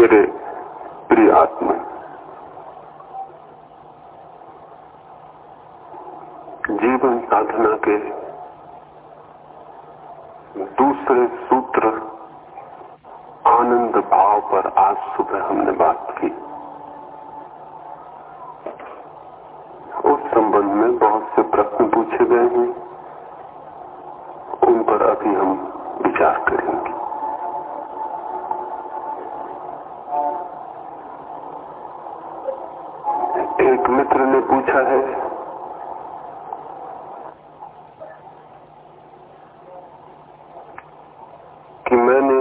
मेरे प्रिय आत्मा। जीवन साधना के दूसरे सूत्र आनंद भाव पर आज सुबह हमने बात की उस संबंध में बहुत से प्रश्न पूछे गए हैं उन पर अभी हम विचार करेंगे एक मित्र ने पूछा है कि मैंने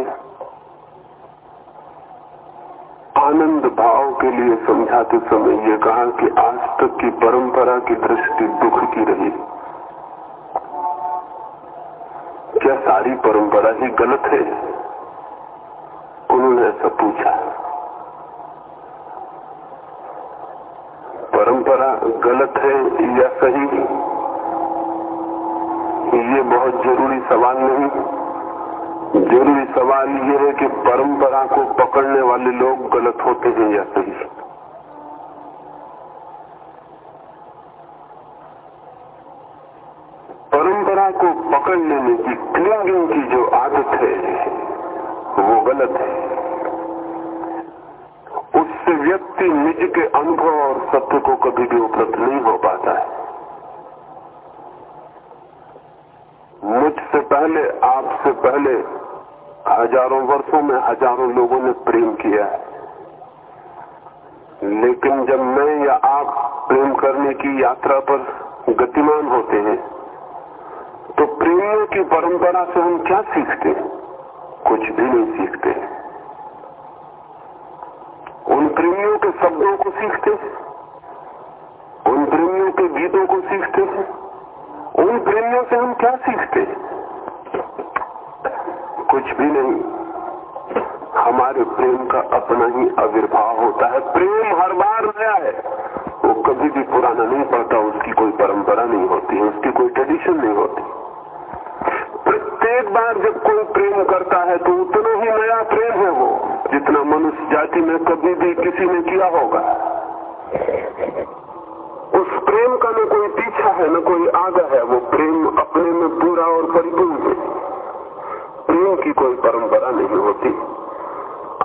आनंद भाव के लिए समझाते समय ये कहा कि आज तक की परंपरा की दृष्टि दुख की रही क्या सारी परंपरा ही गलत है उन्होंने ऐसा पूछा परंपरा गलत है या सही ये बहुत ज़रूरी सवाल नहीं ज़रूरी सवाल ये है कि परंपरा को पकड़ने वाले लोग गलत होते हैं या सही परंपरा को पकड़ लेने की क्लिंगिंग की जो आदत है वो गलत है उससे व्यक्ति निज के अनुभव और सत्य को कभी भी उपलब्ध नहीं हो पाता है मुझसे पहले आपसे पहले वर्षों में हज़ारों लोगों ने प्रेम किया है। लेकिन जब मैं या आप प्रेम करने की यात्रा पर गतिमान होते हैं तो प्रेमियों की परंपरा से हम क्या सीखते हैं? कुछ भी नहीं सीखते। उन प्रेमियों के शब्दों को सीखते उन प्रेमियों के गीतों को सीखते हैं, उन प्रेमियों से हम क्या सीखते कुछ भी नहीं। हमारे प्रेम का अपना ही आविर्भाव होता है। प्रेम हर बार नया है। वो कभी भी पुराना नहीं पड़ता, उसकी कोई परंपरा नहीं होती, उसकी कोई ट्रेडिशन नहीं होती। प्रत्येक बार जब कोई प्रेम करता है तो उतना ही नया प्रेम है वो, जितना मनुष्य जाति में कभी भी किसी ने किया होगा। उस प्रेम का न कोई पीछा है, न कोई आगा है, वो प्रेम अपने में पूरा और परिपूर्ण है। प्रेम की कोई परंपरा नहीं होती।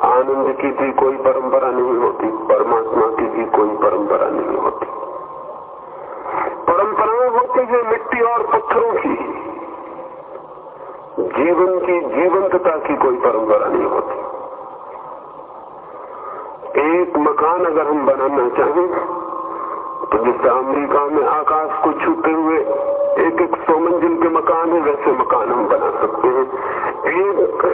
आनंद की भी कोई परंपरा नहीं होती, परमात्मा की भी कोई परंपरा नहीं होती। परंपराएँ होती है मिट्टी और पत्थरों की। जीवन की जीवंतता की कोई परंपरा नहीं होती। एक मकान अगर हम बनाना चाहें तो जैसे अमेरिका में आकाश को छूते हुए एक एक सौ मंजिल के मकान है, वैसे मकान हम बना सकते हैं। एक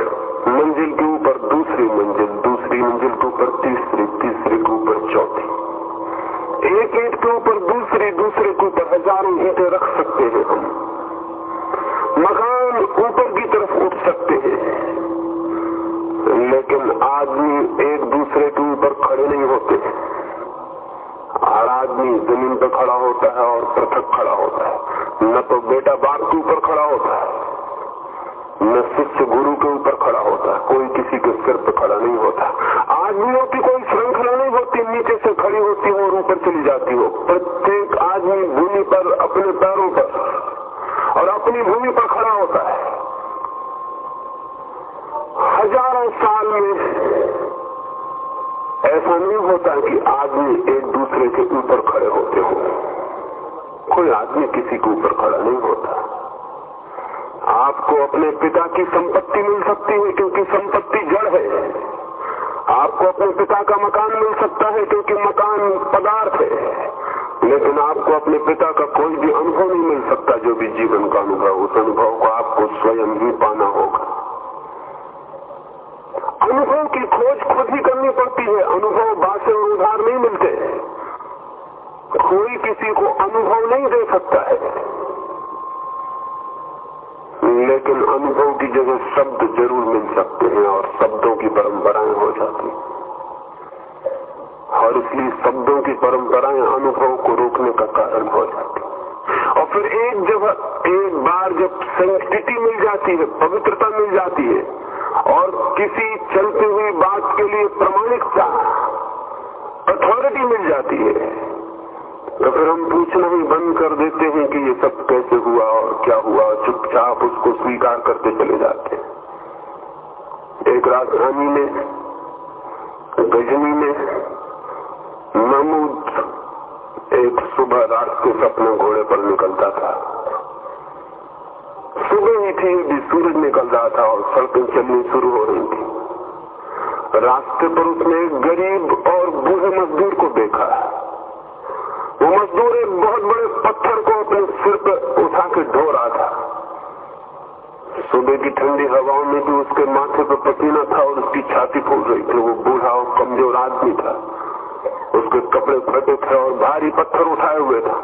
मंजिल के ऊपर दूसरी मंजिल दूसरी मंजिल के ऊपर तीसरी, तीसरे के ऊपर चौथी। एक ईट के ऊपर दूसरी, दूसरे के ऊपर हज़ारों ईटे रख सकते हैं हम। मकान ऊपर की तरफ़ उठ सकते हैं। लेकिन आदमी एक दूसरे के ऊपर खड़े नहीं होते। हर आदमी ज़मीन पर खड़ा होता है और पृथक खड़ा होता है। न तो बेटा बाप के ऊपर खड़ा होता है। न शिष्य गुरु के ऊपर खड़ा होता है कोई किसी के सिर पर खड़ा नहीं होता। आदमियों की कोई श्रृंखला नहीं होती, नीचे से खड़ी होती हो और ऊपर चली जाती हो। प्रत्येक आदमी भूमि पर, अपने पैरों पर और अपनी भूमि पर खड़ा होता है। हज़ारों साल में ऐसा नहीं होता कि आदमी एक दूसरे के ऊपर खड़े होते हो। कोई आदमी किसी के ऊपर खड़ा नहीं होता। आपको अपने पिता की संपत्ति मिल सकती है क्योंकि संपत्ति जड़ है। आपको अपने पिता का मकान मिल सकता है क्योंकि मकान पदार्थ है। लेकिन आपको अपने पिता का कोई भी अनुभव नहीं मिल सकता, जो भी जीवन का अनुभव, उस अनुभव को आपको स्वयं ही पाना होगा। अनुभव की खोज खुद ही करनी पड़ती है। अनुभव बासे और उधार नहीं मिलते। कोई किसी को अनुभव नहीं दे सकता है। लेकिन अनुभव की जगह शब्द ज़रूर मिल सकते हैं और शब्दों की परंपराएँ हो जाती और इसलिए शब्दों की परंपराएँ अनुभव को रोकने का कारण हो जाती और फिर एक जगह, एक बार जब सेंसिटिविटी मिल जाती है, पवित्रता मिल जाती है, और किसी चलती हुई बात के लिए प्रमाणिकता अथॉरिटी मिल जाती है तो फिर हम पूछना ही बंद कर देते हैं कि ये सब कैसे हुआ और क्या हुआ? चुपचाप उसको स्वीकार करते चले जाते हैं। एक राजधानी में, गजनी में महमूद एक सुबह रात के सपने घोड़े पर निकलता था। सुबह ही थी भी सूरज निकल रहा था और सड़कें चलनी शुरू हो रही थी। रास्ते पर उसने गरीब और बूढ़े मजदूर को देखा। वो मजदूर एक बहुत बड़े पत्थर को अपने सिर पर उठा के ढो रहा था। सुबह की ठंडी हवाओं में भी उसके माथे पर पसीना था और उसकी छाती फूल रही थी। वो बूढ़ा और कमज़ोर आदमी था। उसके कपड़े फटे थे और भारी पत्थर उठाए हुए था।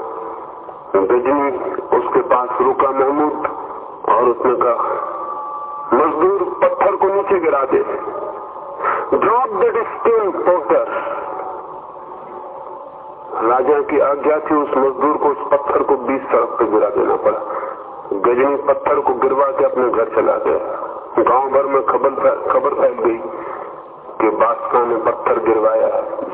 गजनी उसके पास रुका महमूद और उसने कहा, मजदूर, पत्थर को नीचे गिरा दे। ड्रॉप द स्टोन पोस्टर राजा की आज्ञा थी, उस मजदूर को उस पत्थर को बीस सड़क पर गिरा देना पड़ा। गजनी पत्थर को गिरवा के अपने घर चला गया। गाँव भर में खबर खबर फैल गई कि बादशाह ने पत्थर गिरवाया।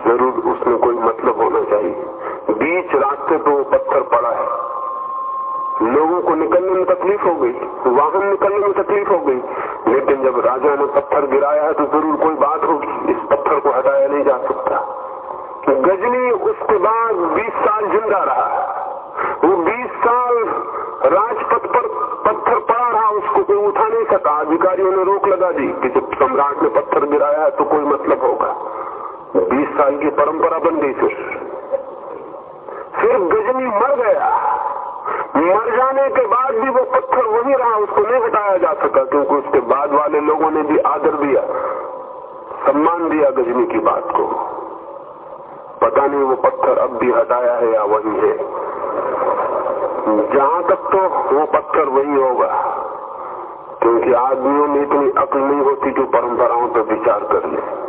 ज़रूर उसमें कोई मतलब होना चाहिए। बीच रास्ते पे वो पत्थर पड़ा है। लोगों को निकलने में तकलीफ़ हो गई, वाहन निकलने में तकलीफ़ हो गई। लेकिन जब राजा ने पत्थर गिराया है तो ज़रूर कोई बात होगी। इस पत्थर को हटाया नहीं जा सकता। गजनी उसके बाद 20 साल ज़िंदा रहा। वो 20 साल राजपथ पर पत्थर पड़ा रहा, उसको कोई उठा नहीं सका। अधिकारियों ने रोक लगा दी कि जब सम्राट ने पत्थर गिराया तो कोई मतलब होगा। 20 साल की परंपरा बन गई फिर। फिर गजनी मर गया। मर जाने के बाद भी वो पत्थर वही रहा, उसको नहीं हटाया जा सका, क्योंकि उसके बाद वाले लोगों ने भी आदर दिया। सम्मान दिया गजनी की बात को। पता नहीं वो पत्थर अब भी हटाया है या वही है। जहाँ तक तो वो पत्थर वही होगा। क्योंकि आदमियों में इतनी अक्ल नहीं होती जो परंपराओं पर विचार कर ले।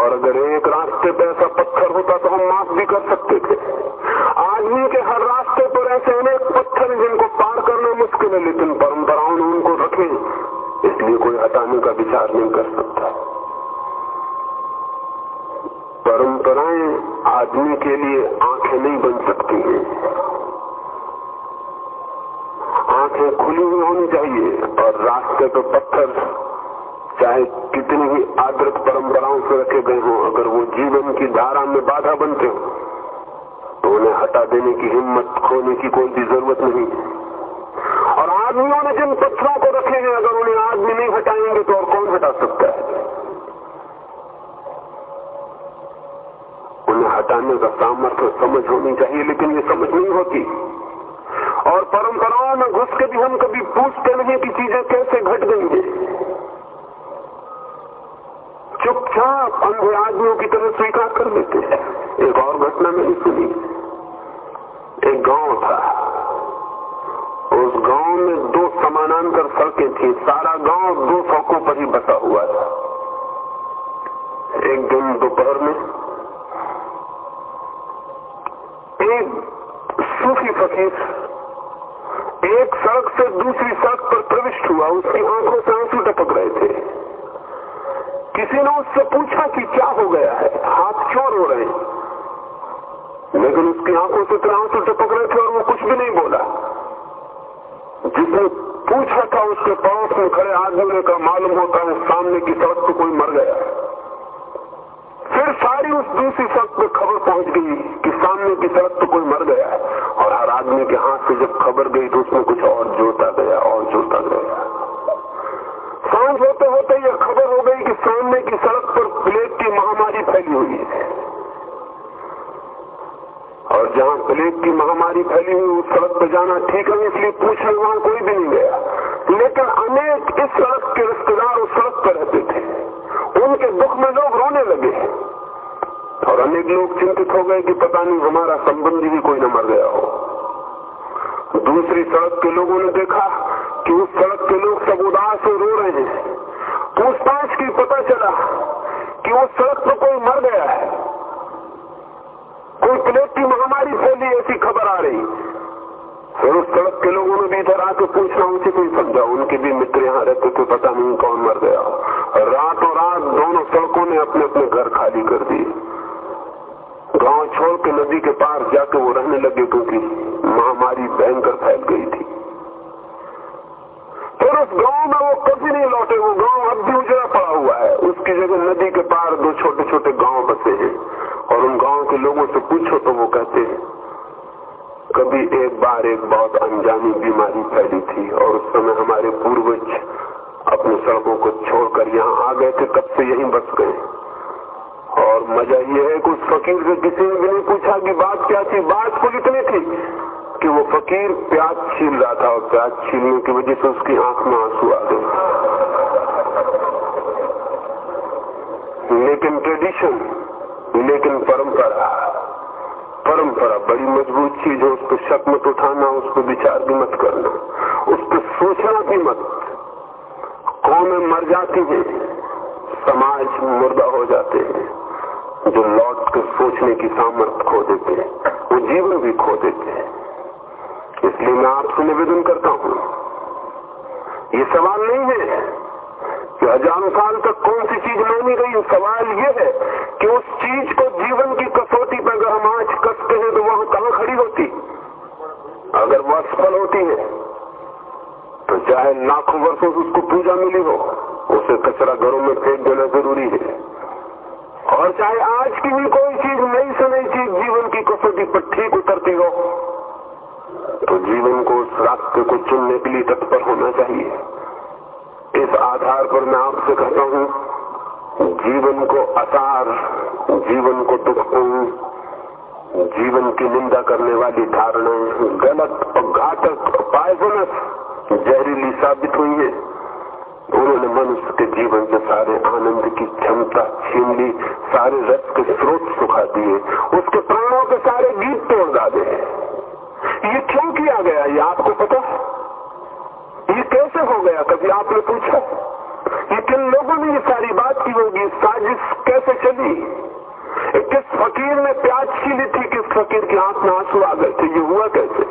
और अगर एक रास्ते पर ऐसा पत्थर होता तो हम माफ़ भी कर सकते थे। आदमी के हर रास्ते पर ऐसे अनेक पत्थर जिनको पार करना मुश्किल है, लेकिन परंपराओं ने उनको रखे। इसलिए कोई हटाने का विचार नहीं कर सकता। परंपराएँ आदमी के लिए आँखें नहीं बन सकती हैं। आँखें खुली हुई होनी चाहिए और रास्ते पर पत्थर, चाहे कितनी भी आदृत परंपराओं से रखे गए हों, अगर वो जीवन की धारा में बाधा बनते हो तो उन्हें हटा देने की हिम्मत खोने की कोई भी ज़रूरत नहीं। और आदमियों ने जिन पत्थरों को रखे हैं, अगर उन्हें आदमी नहीं हटाएँगे तो और कौन हटा सकता है उन्हें हटाने का सामर्थ्य समझ होनी चाहिए, लेकिन ये समझ नहीं होती। और परंपराओं में घुस के भी हम कभी पूछते नहीं कि चीज़ें कैसे घट गई है। चुपचाप अंधे आदमियों की तरह स्वीकार कर लेते हैं। एक और घटना मैंने सुनी। एक गाँव था। उस गाँव में दो समानांतर सड़कें थी। सारा गाँव दो सड़कों पर ही बसा हुआ था। एक दिन दोपहर में एक सूफी फकीर एक सड़क से दूसरी सड़क पर प्रविष्ट हुआ। उसकी आँखों से आँसू टपक रहे थे। किसी ने उससे पूछा कि क्या हो गया है? हाथ क्यों रो रहे? लेकिन उसकी आँखों से इतना आँसू टपक रहे थे और वो कुछ भी नहीं बोला। जिसने पूछा था, उसके पड़ोस में खड़े आदमी का मालूम होता है सामने की सड़क पर कोई मर गया फिर सारी उस दूसरी सड़क पर खबर पहुँच गई कि सामने की सड़क पर कोई मर गया और हर आदमी के हाथ से जब खबर गई तो उसमें कुछ और जोता गया, और जोता गया। साँझ होते होते यह खबर हो गई कि सामने की सड़क पर प्लेग की महामारी फैली हुई है। और जहाँ प्लेग की महामारी फैली हुई, उस सड़क पर जाना ठीक है इसलिए पूछने वहाँ कोई भी नहीं गया। लेकिन अनेक इस सड़क के रिश्तेदार उस सड़क पर रहते थे। उनके दुख में लोग रोने लगे। और अनेक लोग चिंतित हो गए कि पता नहीं हमारा संबंधी भी कोई न मर गया हो। दूसरी सड़क के लोगों ने देखा कि उस सड़क के लोग सब उदास से रो रहे हैं। पूछताछ की पता चला कि उस सड़क पर कोई मर गया है। कोई प्लेग की महामारी फैली ऐसी खबर आ रही। फिर उस सड़क के लोगों ने भी इधर आके पूछना उसे कोई समझा? उनके भी मित्र यहाँ रहते थे, पता नहीं कौन मर गया रातों रात दोनों सड़कों ने अपने अपने घर खाली कर दिए। गाँव छोड़ के नदी के पार जाके वो रहने लगे क्योंकि महामारी भयंकर फैल गई थी। फिर उस गाँव में वो कभी नहीं लौटे। वो गाँव अब भी उजड़ा पड़ा हुआ है। उसकी जगह नदी के पार दो छोटे छोटे गाँव बसे हैं। और उन गाँव के लोगों से पूछो तो वो कहते हैं, कभी एक बार एक बहुत अनजानी बीमारी फैली थी और उस समय हमारे पूर्वज अपनी सड़कों को छोड़कर यहाँ आ गए थे। तब से यहीं बस गए और मज़ा ये है कि उस फकीर से किसी ने भी नहीं पूछा कि बात क्या थी। बात कुल इतनी थी कि वो फकीर प्याज छील रहा था और प्याज छीलने की वजह से उसकी आँख में आँसू आ गए। लेकिन ट्रेडिशन लेकिन परंपरा परंपरा बड़ी मज़बूत चीज़ है। उस पर शक मत उठाना उस पर विचार भी मत करना उस पर सोचना भी मत। कौमें मर जाती है, समाज मुर्दा हो जाते हैं। जो लौट के सोचने की सामर्थ्य खो देते हैं, वो जीवन भी खो देते हैं। इसलिए मैं आपसे निवेदन करता हूँ, ये सवाल नहीं है कि हज़ारों साल तक कौन सी चीज़ मानी गई। सवाल ये है कि उस चीज़ को जीवन की कसौटी पर अगर हम आज कसते हैं तो वह कहाँ खड़ी होती? अगर वह असफल होती है तो चाहे लाखों वर्षों से उसको पूजा मिली हो, उसे कचरा घरों में फेंक देना ज़रूरी है। और चाहे आज की भी कोई चीज़ नई से नई चीज़ जीवन की कसौटी पर ठीक उतरती हो तो जीवन को उस रास्ते को चुनने के लिए तत्पर होना चाहिए। इस आधार पर मैं आपसे कहता हूँ, जीवन को असार, जीवन को दुखपूर्ण, जीवन की निंदा करने वाली धारणाएँ गलत और घातक पायजनस जहरीली साबित हुई है। उन्होंने मनुष्य के जीवन के सारे आनंद की क्षमता छीन ली, सारे रस के स्रोत सुखा दिए, उसके प्राणों के सारे गीत तोड़ डाले ये क्यों किया गया? ये आपको पता? ये कैसे हो गया? कभी आपने पूछा? ये किन लोगों ने ये सारी बात की होगी? साजिश कैसे चली? किस फकीर ने प्याज छीली थी किस फकीर की आँख में आँसू आ गए थे? ये हुआ कैसे?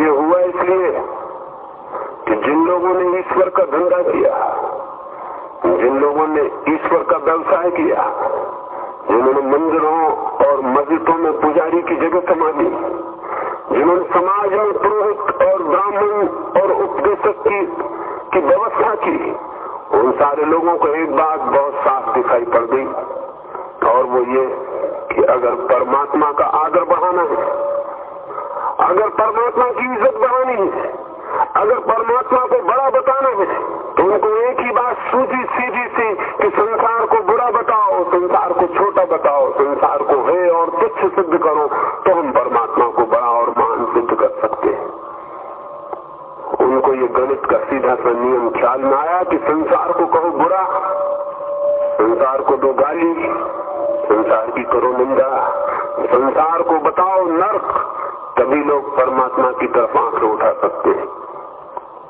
ये हुआ इसलिए कि जिन लोगों ने ईश्वर का धंधा किया, जिन लोगों ने ईश्वर का व्यवसाय किया, जिन्होंने मंदिरों और मस्जिदों में पुजारी की जगह संभाली, जिन्होंने समाज में पुरोहित और ब्राह्मण और उपदेशक की की व्यवस्था की, उन सारे लोगों को एक बात बहुत साफ़ दिखाई पड़ गई, और वो ये कि अगर परमात्मा का आदर बढ़ाना है, अगर परमात्मा की इज़्ज़त बढ़ानी है अगर परमात्मा को बड़ा बताना है तो उनको एक ही बात सूझी सीधी सी कि संसार को बुरा बताओ, संसार को छोटा बताओ, संसार को है और तुच्छ सिद्ध करो तो हम परमात्मा को बड़ा और महान सिद्ध कर सकते हैं। उनको ये गणित का सीधा सा नियम ख्याल में आया कि संसार को कहो बुरा, संसार को दो गाली, संसार की करो निंदा, संसार को बताओ नर्क, तभी लोग परमात्मा की तरफ़ आँखें उठा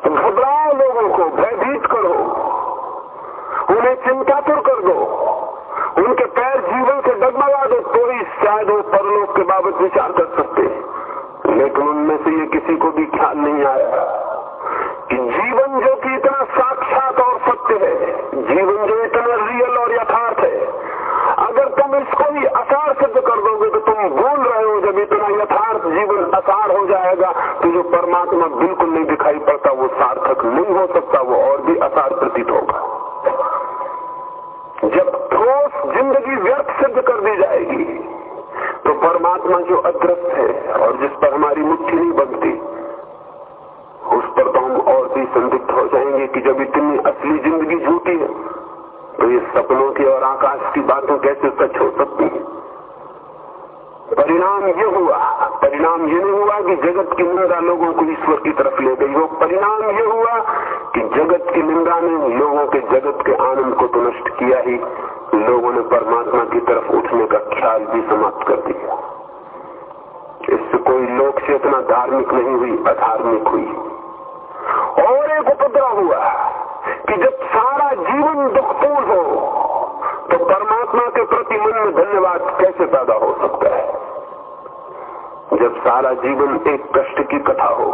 घबराओ लोगों को, भयभीत करो। उन्हें चिंतापुर कर दो। उनके पैर जीवन से डगमगा दो तो ही शायद वो परलोक के बाबत विचार कर सकते लेकिन उनमें से ये किसी को भी ख्याल नहीं आया कि जीवन जो कि इतना साक्षात और सत्य है, जीवन जो इतना रियल और यथार्थ है अगर तुम इसको ही असार सिद्ध कर दोगे तो तुम भूल रहे हो जब इतना यथार्थ जीवन असार हो जाएगा तो जो परमात्मा बिल्कुल नहीं दिखाई पड़ता, वो सार्थक नहीं हो सकता, वो और भी असार प्रतीत होगा। जब ठोस ज़िंदगी व्यर्थ सिद्ध कर दी जाएगी तो परमात्मा जो अदृश्य है और जिस पर हमारी मुट्ठी नहीं बनती, उस पर तो हम और भी संदिग्ध हो जाएँगे कि जब इतनी असली ज़िंदगी झूठी है तो ये सपनों की और आकाश की बातें कैसे सच हो सकती है? परिणाम ये हुआ परिणाम ये नहीं हुआ कि जगत की निंदा लोगों को ईश्वर की तरफ़ ले गई हो। परिणाम ये हुआ कि जगत की निंदा ने लोगों के जगत के आनंद को तो नष्ट किया ही। लोगों ने परमात्मा की तरफ़ उठने का ख्याल भी समाप्त कर दिया। इससे कोई लोक चेतना धार्मिक नहीं हुई, अधार्मिक हुई। और एक उपद्रव हुआ कि जब सारा जीवन दुखपूर्ण हो तो परमात्मा के प्रति मन में धन्यवाद कैसे पैदा हो सकता है? जब सारा जीवन एक कष्ट की कथा हो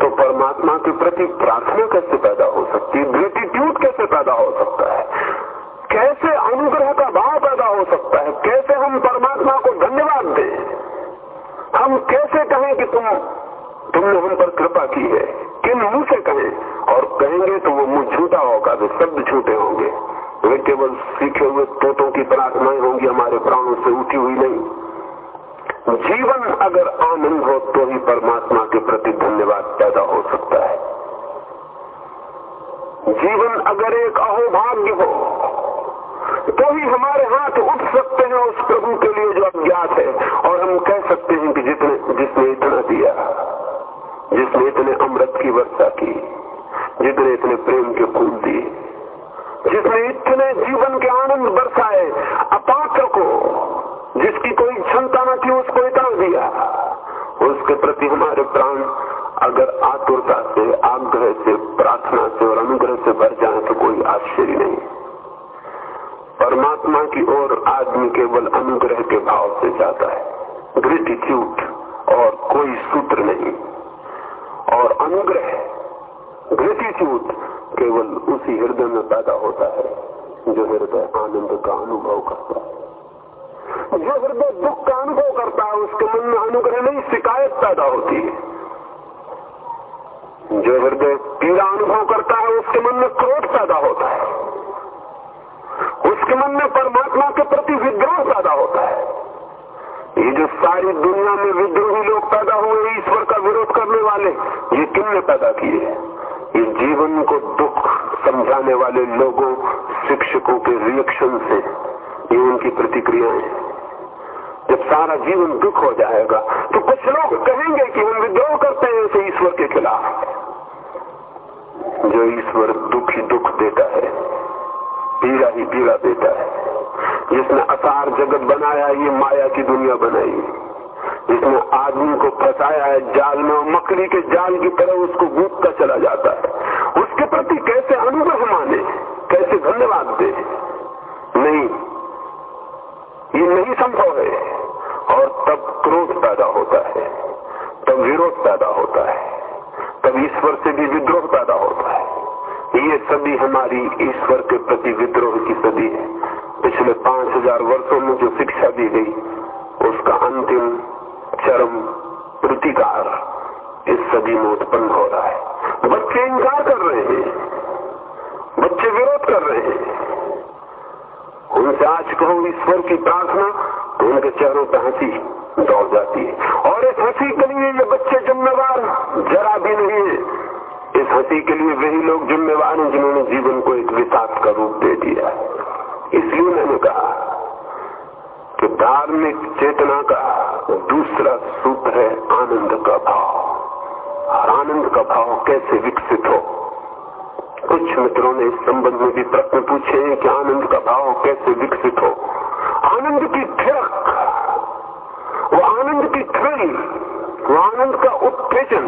तो परमात्मा के प्रति प्रार्थना कैसे पैदा हो सकती है? ग्रेटिट्यूड कैसे पैदा हो सकता है? कैसे अनुग्रह का भाव पैदा हो सकता है? कैसे हम परमात्मा को धन्यवाद दें? हम कैसे कहें कि तुम, तुमने हम पर कृपा की है? किन मुँह से कहें? और कहेंगे तो वो मुँह झूठा होगा तो शब्द झूठे होंगे। वे केवल सीखे हुए तोतों की प्रार्थनाएँ होंगी, हमारे प्राणों से उठी हुई नहीं। जीवन अगर आनंद हो तो ही परमात्मा के प्रति धन्यवाद पैदा हो सकता है। जीवन अगर एक अहोभाग्य हो तो ही हमारे हाथ उठ सकते हैं उस प्रभु के लिए जो अज्ञात है, और हम कह सकते हैं कि जितने जिसने इतना दिया, जिसने इतने अमृत की वर्षा की, जितने इतने प्रेम के फूल दिए, जिसने इतने जीवन के आनंद बरसाए, अपात्र को, जिसकी कोई क्षमता न थी इतना दिया। उसके प्रति हमारे प्राण अगर आतुरता से, आग्रह से, प्रार्थना से और अनुग्रह से भर जाए तो कोई आश्चर्य नहीं। परमात्मा की ओर आदमी केवल अनुग्रह के भाव से जाता है। ग्रेटिट्यूड और कोई सूत्र नहीं। और अनुग्रह ग्रेटिट्यूड केवल उसी हृदय में पैदा होता है जो हृदय आनंद का अनुभव करता है। जो हृदय दुख का अनुभव करता है, उसके मन में अनुग्रह नहीं, शिकायत पैदा होती है। जो हृदय पीड़ा अनुभव करता है, उसके मन में क्रोध पैदा होता है। उसके मन में परमात्मा के प्रति विद्रोह पैदा होता है। ये जो सारी दुनिया में विद्रोही लोग पैदा हुए, ईश्वर का विरोध करने वाले, ये किन ने पैदा किए? ये जीवन को दुख समझाने वाले लोगों, शिक्षकों के रिएक्शन से, ये उनकी प्रतिक्रियाएँ। जब सारा जीवन दुख हो जाएगा तो कुछ लोग कहेंगे कि हम विद्रोह करते हैं इसे ईश्वर के खिलाफ। जो ईश्वर दुख ही दुख देता है, पीड़ा ही पीड़ा देता है। जिसने असार जगत बनाया, ये माया की दुनिया बनाई। जिसने आदमी को फंसाया है, जाल में मकड़ी के जाल की तरह उसको गूंथता चला जाता है। उसके प्रति कैसे अनुग्रह माने, कैसे धन्यवाद दे? नहीं। ये नहीं संभव है। और तब क्रोध पैदा होता है, तब विरोध पैदा होता है, तब ईश्वर से भी विद्रोह पैदा होता है। ये सदी हमारी ईश्वर के प्रति विद्रोह की सदी है। पिछले पाँच हज़ार वर्षो में जो शिक्षा दी गई, उसका अंतिम चरम प्रतिकार इस सदी में उत्पन्न हो रहा है। बच्चे इंकार कर रहे हैं। बच्चे विरोध कर रहे हैं। उनसे आज कहो ईश्वर की प्रार्थना तो उनके चेहरों पर हँसी दौड़ जाती है। और इस हँसी के लिए ये बच्चे जिम्मेवार जरा भी नहीं है। इस हँसी के लिए वही लोग जिम्मेवार हैं जिन्होंने जीवन को एक विषाद का रूप दे दिया इसलिए मैंने कहा कि धार्मिक चेतना का दूसरा सूत्र है आनंद का भाव। और आनंद का भाव कैसे विकसित हो? कुछ मित्रों ने इस संबंध में भी प्रश्न पूछे हैं कि आनंद का भाव कैसे विकसित हो। आनंद की थिरक, वो आनंद की थ्रिल, वो आनंद का उत्तेजन,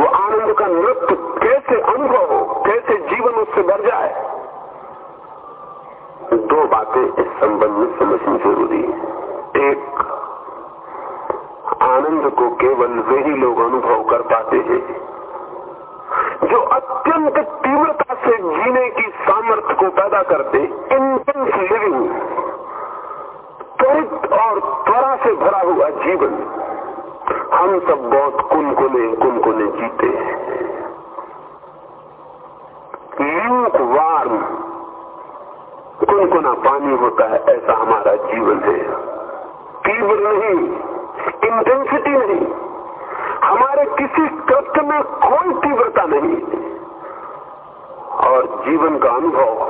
वो आनंद का नृत्य कैसे अनुभव हो, कैसे जीवन उससे भर जाए। दो बातें इस संबंध में समझनी ज़रूरी है। एक, आनंद को केवल वही लोग अनुभव कर पाते हैं जो अत्यंत जीने की सामर्थ्य को पैदा करते इंटेंस लिविंग त्वरित और त्वरा से भरा हुआ जीवन। हम सब बहुत कुनकुने कुनकुने जीते ल्यूक वार्म कुनकुना पानी होता है, ऐसा हमारा जीवन है। तीव्र नहीं इंटेंसिटी नहीं। हमारे किसी कृत्य में कोई तीव्रता नहीं। और जीवन का अनुभव,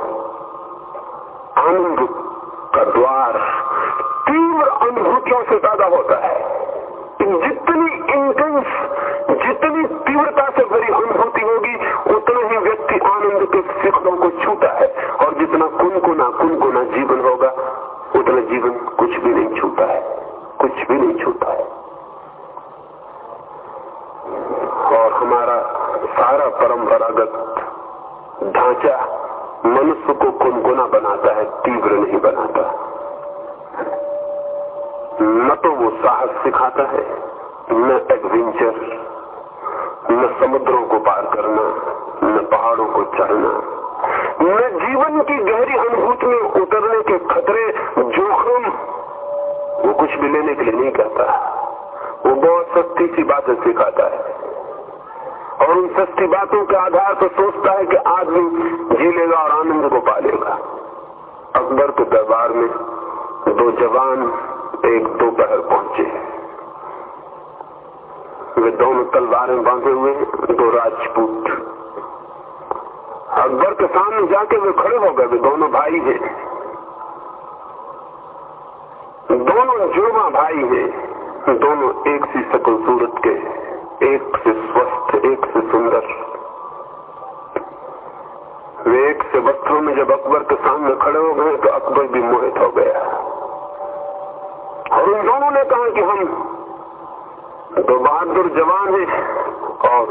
आनंद का द्वार, तीव्र अनुभूतियों से पैदा होता है। जितनी इंटेंस जितनी तीव्रता से भरी अनुभूति होगी, उतना ही व्यक्ति आनंद के शिखरों को छूता है। और जितना कुनकुना कुनकुना जीवन होगा, उतना जीवन कुछ भी नहीं छूता है। कुछ भी नहीं छूता है। और हमारा सारा परंपरागत ढांचा मनुष्य को कुनकुना बनाता है, तीव्र नहीं बनाता। न तो वो साहस सिखाता है, न एडवेंचर, न समुद्रों को पार करना, न पहाड़ों को चढ़ना, न जीवन की गहरी अनुभूति में उतरने के खतरे, जोखिम, वो कुछ भी लेने के लिए नहीं कहता वो बहुत सस्ती सी बातें सिखाता है। और उन सस्ती बातों के आधार पर सोचता है कि आदमी जी लेगा और आनंद को पालेगा। अकबर के दरबार में दो जवान, एक दोपहर पहुँचे। वे दोनों तलवारें बांधे हुए दो राजपूत। अकबर के सामने जाके वे खड़े हो गए, वे दोनों भाई हैं। दोनों जुड़वा भाई हैं, दोनों एक सी सकल सूरत के, एक से स्वस्थ, एक सुंदर। वे एक से वस्त्रों में जब अकबर के सामने खड़े हो गए तो अकबर भी मोहित हो गया। और उन दोनों ने कहा कि हम दो बहादुर जवान हैं और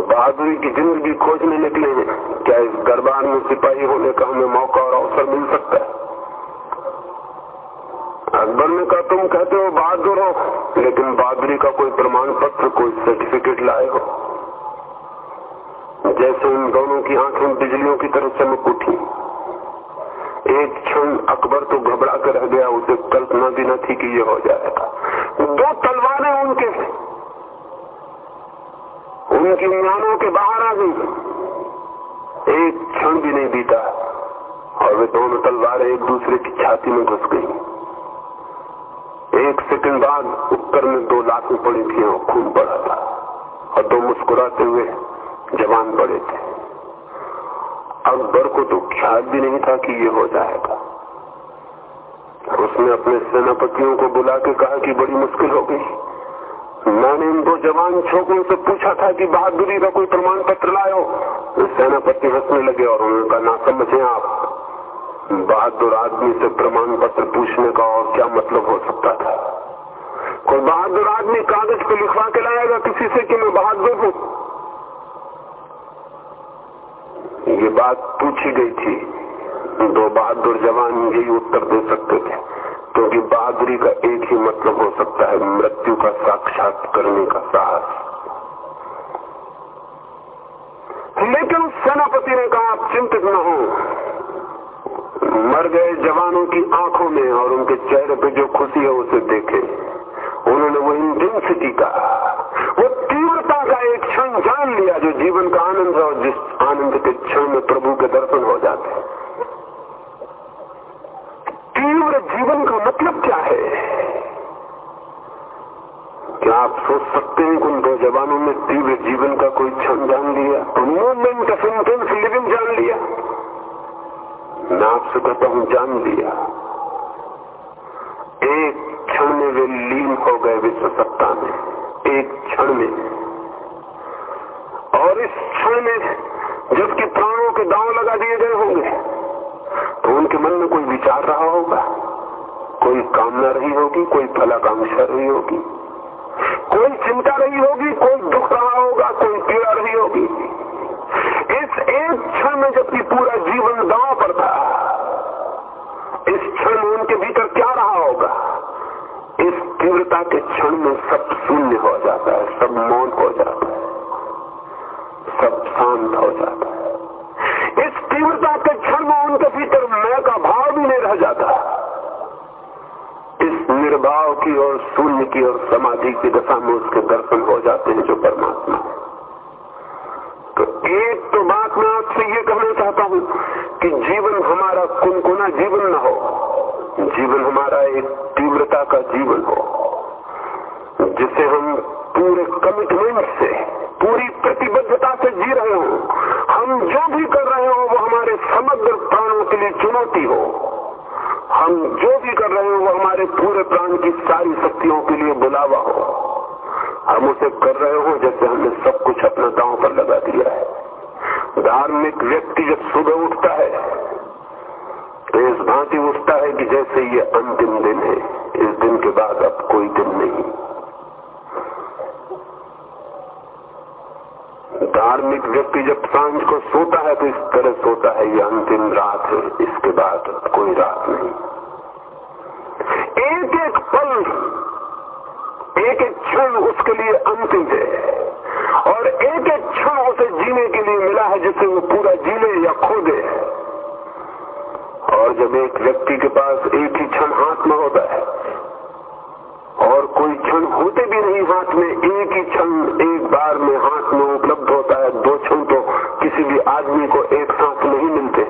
बहादुरी की ज़िंदगी खोजने निकले हैं। क्या इस दरबार में सिपाही होने का हमें मौका और अवसर मिल सकता है? अकबर ने कहा, तुम कहते हो बहादुर हो, लेकिन बहादुरी का कोई प्रमाण पत्र कोई सर्टिफिकेट लाए हो? जैसे उन दोनों की आँखें बिजलियों की तरह चमक उठी। एक क्षण अकबर तो घबरा कर रह गया, उसे कल्पना भी न थी कि यह हो जाएगा। दो तलवारें उनके, उनकी ज्ञानों के बाहर आ गई। एक क्षण भी नहीं बीता, और वे दोनों तलवारें एक दूसरे की छाती में घुस गई। एक सेकंड बाद उत्तर में दो लाखें पड़ी थी और खून पड़ा था और दो मुस्कुराते हुए जवान पड़े थे। अकबर को तो ख्याल भी नहीं था कि ये हो जाएगा। उसने अपने सेनापतियों को बुला के कहा कि बड़ी मुश्किल हो गई। मैंने इन दो जवान छोकरों से पूछा था कि बहादुरी का कोई प्रमाण पत्र लाओ। सेनापति हंसने लगे और उन्होंने कहा ना समझे आप। बहादुर आदमी से प्रमाण पत्र पूछने का और क्या मतलब हो सकता था? कोई बहादुर आदमी कागज़ पे लिखवा के लाएगा किसी से कि मैं बहादुर हूँ? ये बात पूछी गई थी। दो बहादुर जवान यही उत्तर दे सकते थे। क्योंकि तो बहादुरी का एक ही मतलब हो सकता है मृत्यु का साक्षात करने का साहस। लेकिन सेनापति ने कहा, आप चिंतित न हो। मर गए जवानों की आँखों में और उनके चेहरे पे जो खुशी है उसे देखे। उन्होंने वो इंटेंसिटी का, वो तीव्रता का एक क्षण जान लिया जो जीवन का आनंद है और जिस आनंद के क्षण में प्रभु के दर्शन हो जाते तीव्र जीवन का मतलब क्या है? क्या आप सोच सकते हैं उन दो जवानों में तीव्र जीवन का कोई क्षण जान लिया? मूवमेंट ऑफ़ इंटेंस लिविंग जान लिया। मैं आपसे कहता हूँ जान लिया। एक क्षण में वे लीन हो गए विश्व सत्ता में, एक क्षण में। और इस क्षण में जबकि प्राणों के दांव लगा दिए गए होंगे तो उनके मन में कोई विचार रहा होगा, कोई कामना रही होगी, कोई फलाकांक्षा रही होगी, कोई चिंता रही होगी, कोई दुख रहा होगा, कोई पीड़ा रही होगी। एक क्षण में जबकि पूरा जीवन दांव पर था। इस क्षण में उनके भीतर क्या रहा होगा? इस तीव्रता के क्षण में सब शून्य हो जाता है, सब मौन हो जाता है, सब शांत हो जाता है। इस तीव्रता के क्षण में उनके भीतर मैं का भाव भी नहीं रह जाता। इस निर्भाव की और शून्य की और समाधि की दशा में उसके दर्शन हो जाते हैं जो परमात्मा है। तो एक तो बात मैं आपसे ये कहना चाहता हूँ कि जीवन हमारा कुनकुना जीवन न हो, जीवन हमारा एक तीव्रता का जीवन हो, जिसे हम पूरे कमिटमेंट से, पूरी प्रतिबद्धता से जी रहे हो। हम जो भी कर रहे हो, वो हमारे समग्र प्राणों के लिए चुनौती हो। हम जो भी कर रहे हो, वो हमारे पूरे प्राण की सारी शक्तियों के लिए बुलावा हो। हम उसे कर रहे हो जैसे हमने सब कुछ अपना दांव पर लगा दिया है। धार्मिक व्यक्ति जब सुबह उठता है तो इस भांति उठता है कि जैसे ये अंतिम दिन है, इस दिन के बाद अब कोई दिन नहीं। धार्मिक व्यक्ति जब साँझ को सोता है तो इस तरह सोता है, ये अंतिम रात है, इसके बाद अब कोई रात नहीं। एक एक पल एक एक क्षण उसके लिए अंतिम है। और एक एक क्षण उसे जीने के लिए मिला है जिसे वो पूरा जीले या खो दे। और जब एक व्यक्ति के पास एक ही क्षण हाथ में होता है, और कोई क्षण होते भी नहीं हाथ में, एक ही क्षण एक बार में हाथ में उपलब्ध होता है, दो क्षण तो किसी भी आदमी को एक साथ नहीं मिलते।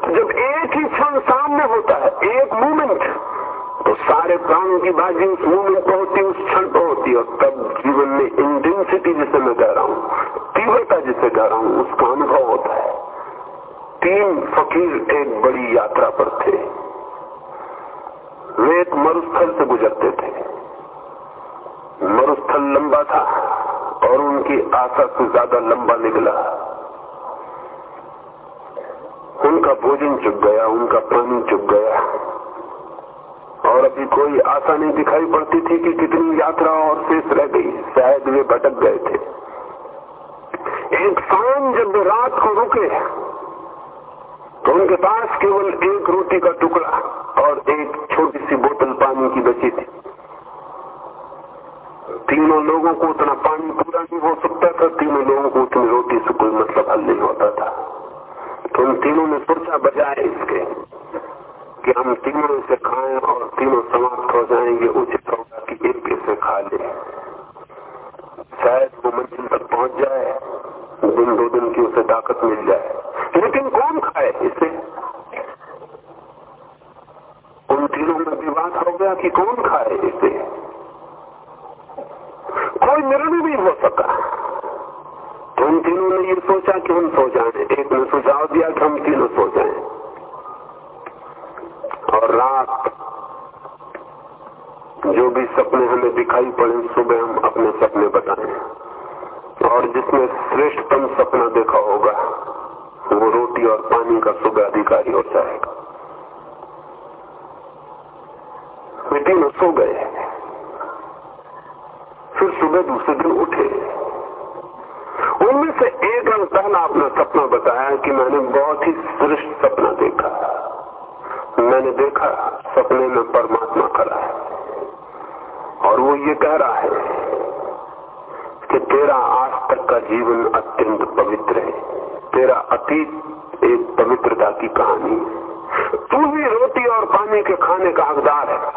तो जब एक ही क्षण सामने होता है सारे प्राणों की बाजी उस मूवमेंट पर होती उस क्षण पर होती और तब जीवन में इंटेंसिटी जिसे मैं कह रहा हूँ, तीव्रता जिसे कह रहा हूँ, उसका अनुभव होता है। तीन फकीर एक बड़ी यात्रा पर थे। वे एक मरुस्थल से गुजरते थे। मरुस्थल लंबा था और उनकी आशा से ज़्यादा लंबा निकला। उनका भोजन चुप गया, उनका पानी चुप गया। और अभी कोई आशा नहीं दिखाई पड़ती थी कि कितनी यात्रा और शेष रह गई। शायद वे भटक गए थे। एक शाम जब रात को रुके तो उनके पास केवल एक रोटी का टुकड़ा और एक छोटी सी बोतल पानी की बची थी। तीनों लोगों को उतना पानी पूरा नहीं हो सकता था, तीनों लोगों को उतनी रोटी से कोई मतलब हल नहीं होता था। तो उन तीनों ने सोचा, बजाय इसके कि हम तीनों से खाएँ और तीनों समाप्त हो जाएँगे उचित होगा कि एक इसे खा ले। शायद वो मंजिल तक पहुँच जाए, दिन दो दिन की उसे ताकत मिल जाए। लेकिन कौन खाए इसे? उन तीनों में विवाद हो गया कि कौन खाए इसे कोई निर्णय नहीं हो सका तो उन तीनों ने ये सोचा कि हम सो जाए एक ने सुझाव दिया कि हम तीनों सो जाए और रात जो भी सपने हमें दिखाई पड़े सुबह हम अपने सपने बताएँ और जिसने श्रेष्ठतम सपना देखा होगा वो रोटी और पानी का सुबह अधिकारी हो जाएगा बेटी में सो गए फिर सुबह दूसरे दिन उठे उनमें से एक ने पहला अपना सपना बताया कि मैंने बहुत ही श्रेष्ठ सपना देखा मैंने देखा सपने में परमात्मा खड़ा है और वो ये कह रहा है कि तेरा आज तक का जीवन अत्यंत पवित्र है तेरा अतीत एक पवित्रता की कहानी है तू भी रोटी और पानी के खाने का हकदार है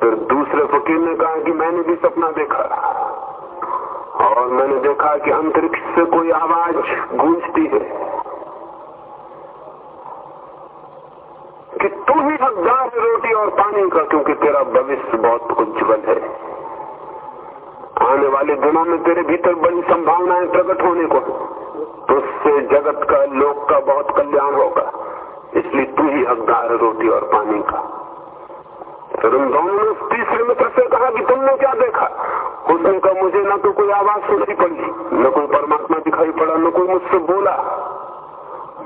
फिर दूसरे फकीर ने कहा कि मैंने भी सपना देखा और मैंने देखा कि अंतरिक्ष से कोई आवाज़ गूंजती है कि तू ही हकदार है रोटी और पानी का क्योंकि तेरा भविष्य बहुत उज्जवल है आने वाले दिनों में तेरे भीतर बड़ी संभावनाएँ प्रकट होने को तो उससे जगत का लोक का बहुत कल्याण होगा इसलिए तू ही हकदार है रोटी और पानी का फिर उन दोनों ने तीसरे मित्र से कहा कि तुमने क्या देखा उसने कहा मुझे ना तो कोई आवाज़ सुनाई पड़ी न कोई परमात्मा न कोई मुझसे बोला?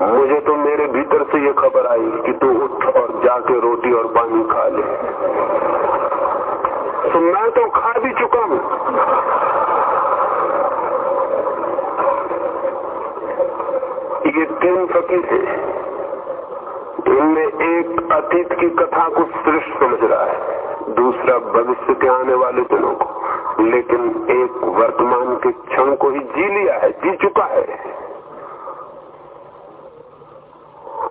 मुझे तो मेरे भीतर से ये खबर आई कि तू उठ और जाके रोटी और पानी खा ले। तो मैं तो खा भी चुका हूँ। ये तीन फकीर है। इनमें एक अतीत की कथा को श्रेष्ठ समझ रहा है। दूसरा भविष्य के आने वाले दिनों को। लेकिन एक वर्तमान के क्षण को ही जी लिया है, जी चुका है।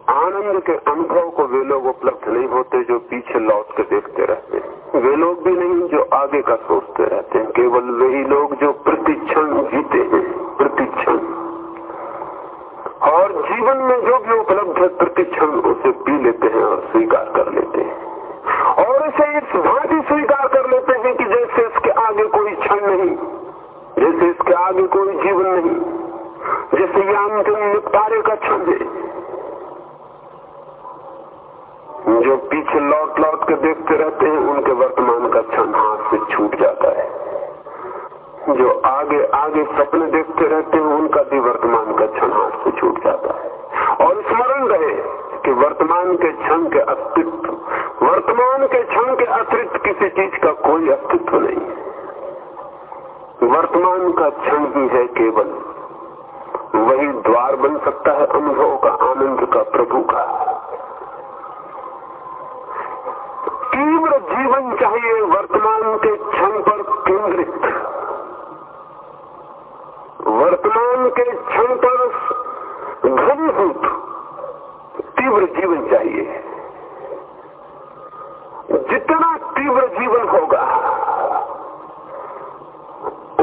आनंद के अनुभव को वे लोग उपलब्ध नहीं होते जो पीछे लौट के देखते रहते। हैं वे लोग भी नहीं जो आगे का सोचते रहते हैं, केवल वही लोग जो प्रतिक्षण जीते हैं, प्रतिक्षण। और जीवन में जो भी उपलब्ध है, प्रतिक्षण उसे पी लेते हैं और स्वीकार कर लेते हैं। और इसे इस भांति स्वीकार कर लेते हैं कि जैसे इसके आगे कोई क्षण नहीं, जैसे इसके आगे कोई जीवन नहीं, जैसे यह अंतिम निपटारे का क्षण है। जो पीछे लौट लौट के देखते रहते हैं, उनके वर्तमान का क्षण हाथ से छूट जाता है। जो आगे आगे सपने देखते रहते हैं, उनका भी वर्तमान का क्षण हाथ से छूट जाता है। और स्मरण रहे कि वर्तमान के क्षण के अस्तित्व, वर्तमान के क्षण के अतिरिक्त किसी चीज़ का कोई अस्तित्व नहीं है। वर्तमान का क्षण ही है केवल। वही द्वार बन सकता है अनुभव का, आनंद का, प्रभु का। तीव्र जीवन चाहिए वर्तमान के क्षण पर केंद्रित। वर्तमान के क्षण पर घनीभूत तीव्र जीवन चाहिए। जितना तीव्र जीवन होगा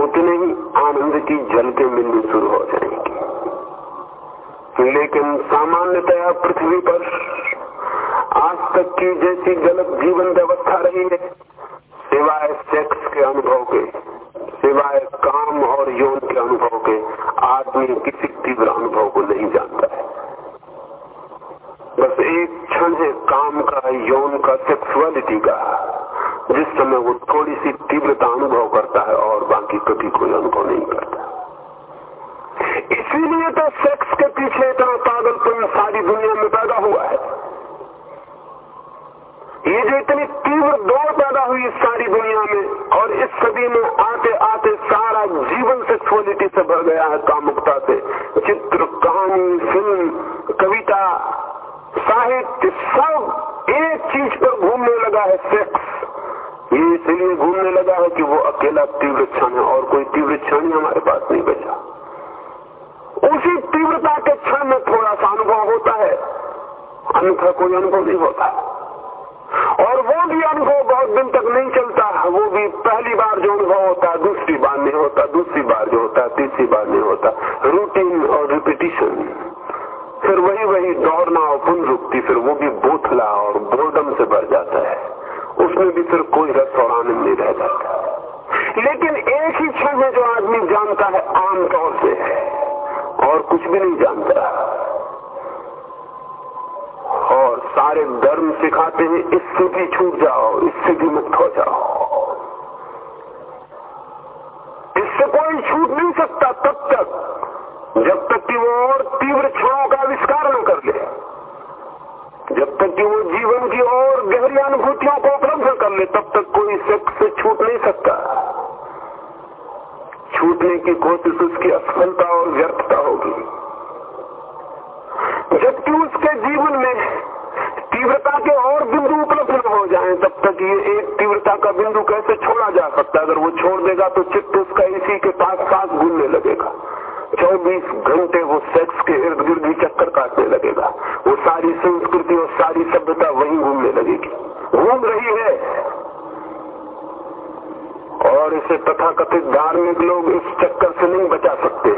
उतने ही आनंद की झलके मिलनी शुरू हो जाएँगी। लेकिन सामान्यतया पृथ्वी पर आज तक की जैसी गलत जीवन व्यवस्था रही है, सिवाय सेक्स के अनुभव के, सिवाय काम और यौन के अनुभव के, आदमी किसी तीव्र अनुभव को नहीं जानता है। बस एक क्षण है, काम का, यौन का सेक्सुअलिटी का। जिस समय वो थोड़ी सी तीव्रता अनुभव करता है और बाकी कभी कोई अनुभव नहीं करता। इसीलिए तो सेक्स के पीछे इतना पागलपन सारी दुनिया में पैदा हुआ है। ये जो इतनी तीव्र दौड़ पैदा हुई इस सारी दुनिया में और इस सदी में आते आते सारा जीवन सेक्सुअलिटी से भर गया है कामुकता से। चित्र, कहानी फ़िल्म कविता, साहित्य सब एक चीज़ पर घूमने लगा है सेक्स ये इसलिए घूमने लगा है कि वो अकेला तीव्र क्षण है और कोई तीव्र क्षण ही हमारे पास नहीं बचा। उसी तीव्रता के क्षण में थोड़ा सा अनुभव होता है। अन्यथा कोई अनुभव नहीं होता। और वो भी अनुभव बहुत दिन तक नहीं चलता। वो भी पहली बार जो अनुभव होता है दूसरी बार नहीं होता, दूसरी बार जो होता है तीसरी बार नहीं होता। रूटीन और रिपीटिशन फिर वही वही दौड़ना और पुनरुक्ति, फिर वो भी बोथला और बोर्डम से भर जाता है। उसमें भी फिर कोई रस और आनंद नहीं रह जाता। लेकिन एक ही क्षण है जो आदमी जानता है आमतौर से। और कुछ भी नहीं जानता। और सारे धर्म सिखाते हैं, इससे भी छूट जाओ, इससे भी मुक्त हो जाओ। इससे कोई छूट नहीं सकता तब तक, जब तक कि वो और तीव्र क्षणों का आविष्कार न कर ले। जब तक कि वो जीवन की और गहरी अनुभूतियों को उपलब्ध कर ले, तब तक कोई सेक्स से छूट नहीं सकता। छूटने की कोशिश उसकी असफलता और व्यर्थता होगी। जबकि उसके जीवन में तीव्रता के और बिंदु उपलब्ध न हो जाएँ, तब तक ये एक तीव्रता का बिंदु कैसे छोड़ा जा सकता है? अगर वो छोड़ देगा तो चित्त उसका इसी के पास पास घूमने लगेगा। 24 घंटे वो सेक्स के इर्द गिर्द ही चक्कर काटने लगेगा। वो सारी संस्कृति वहीं घूमने लगेगी। घूम रही है। और इसे तथाकथित धार्मिक लोग इस चक्कर से नहीं बचा सकते।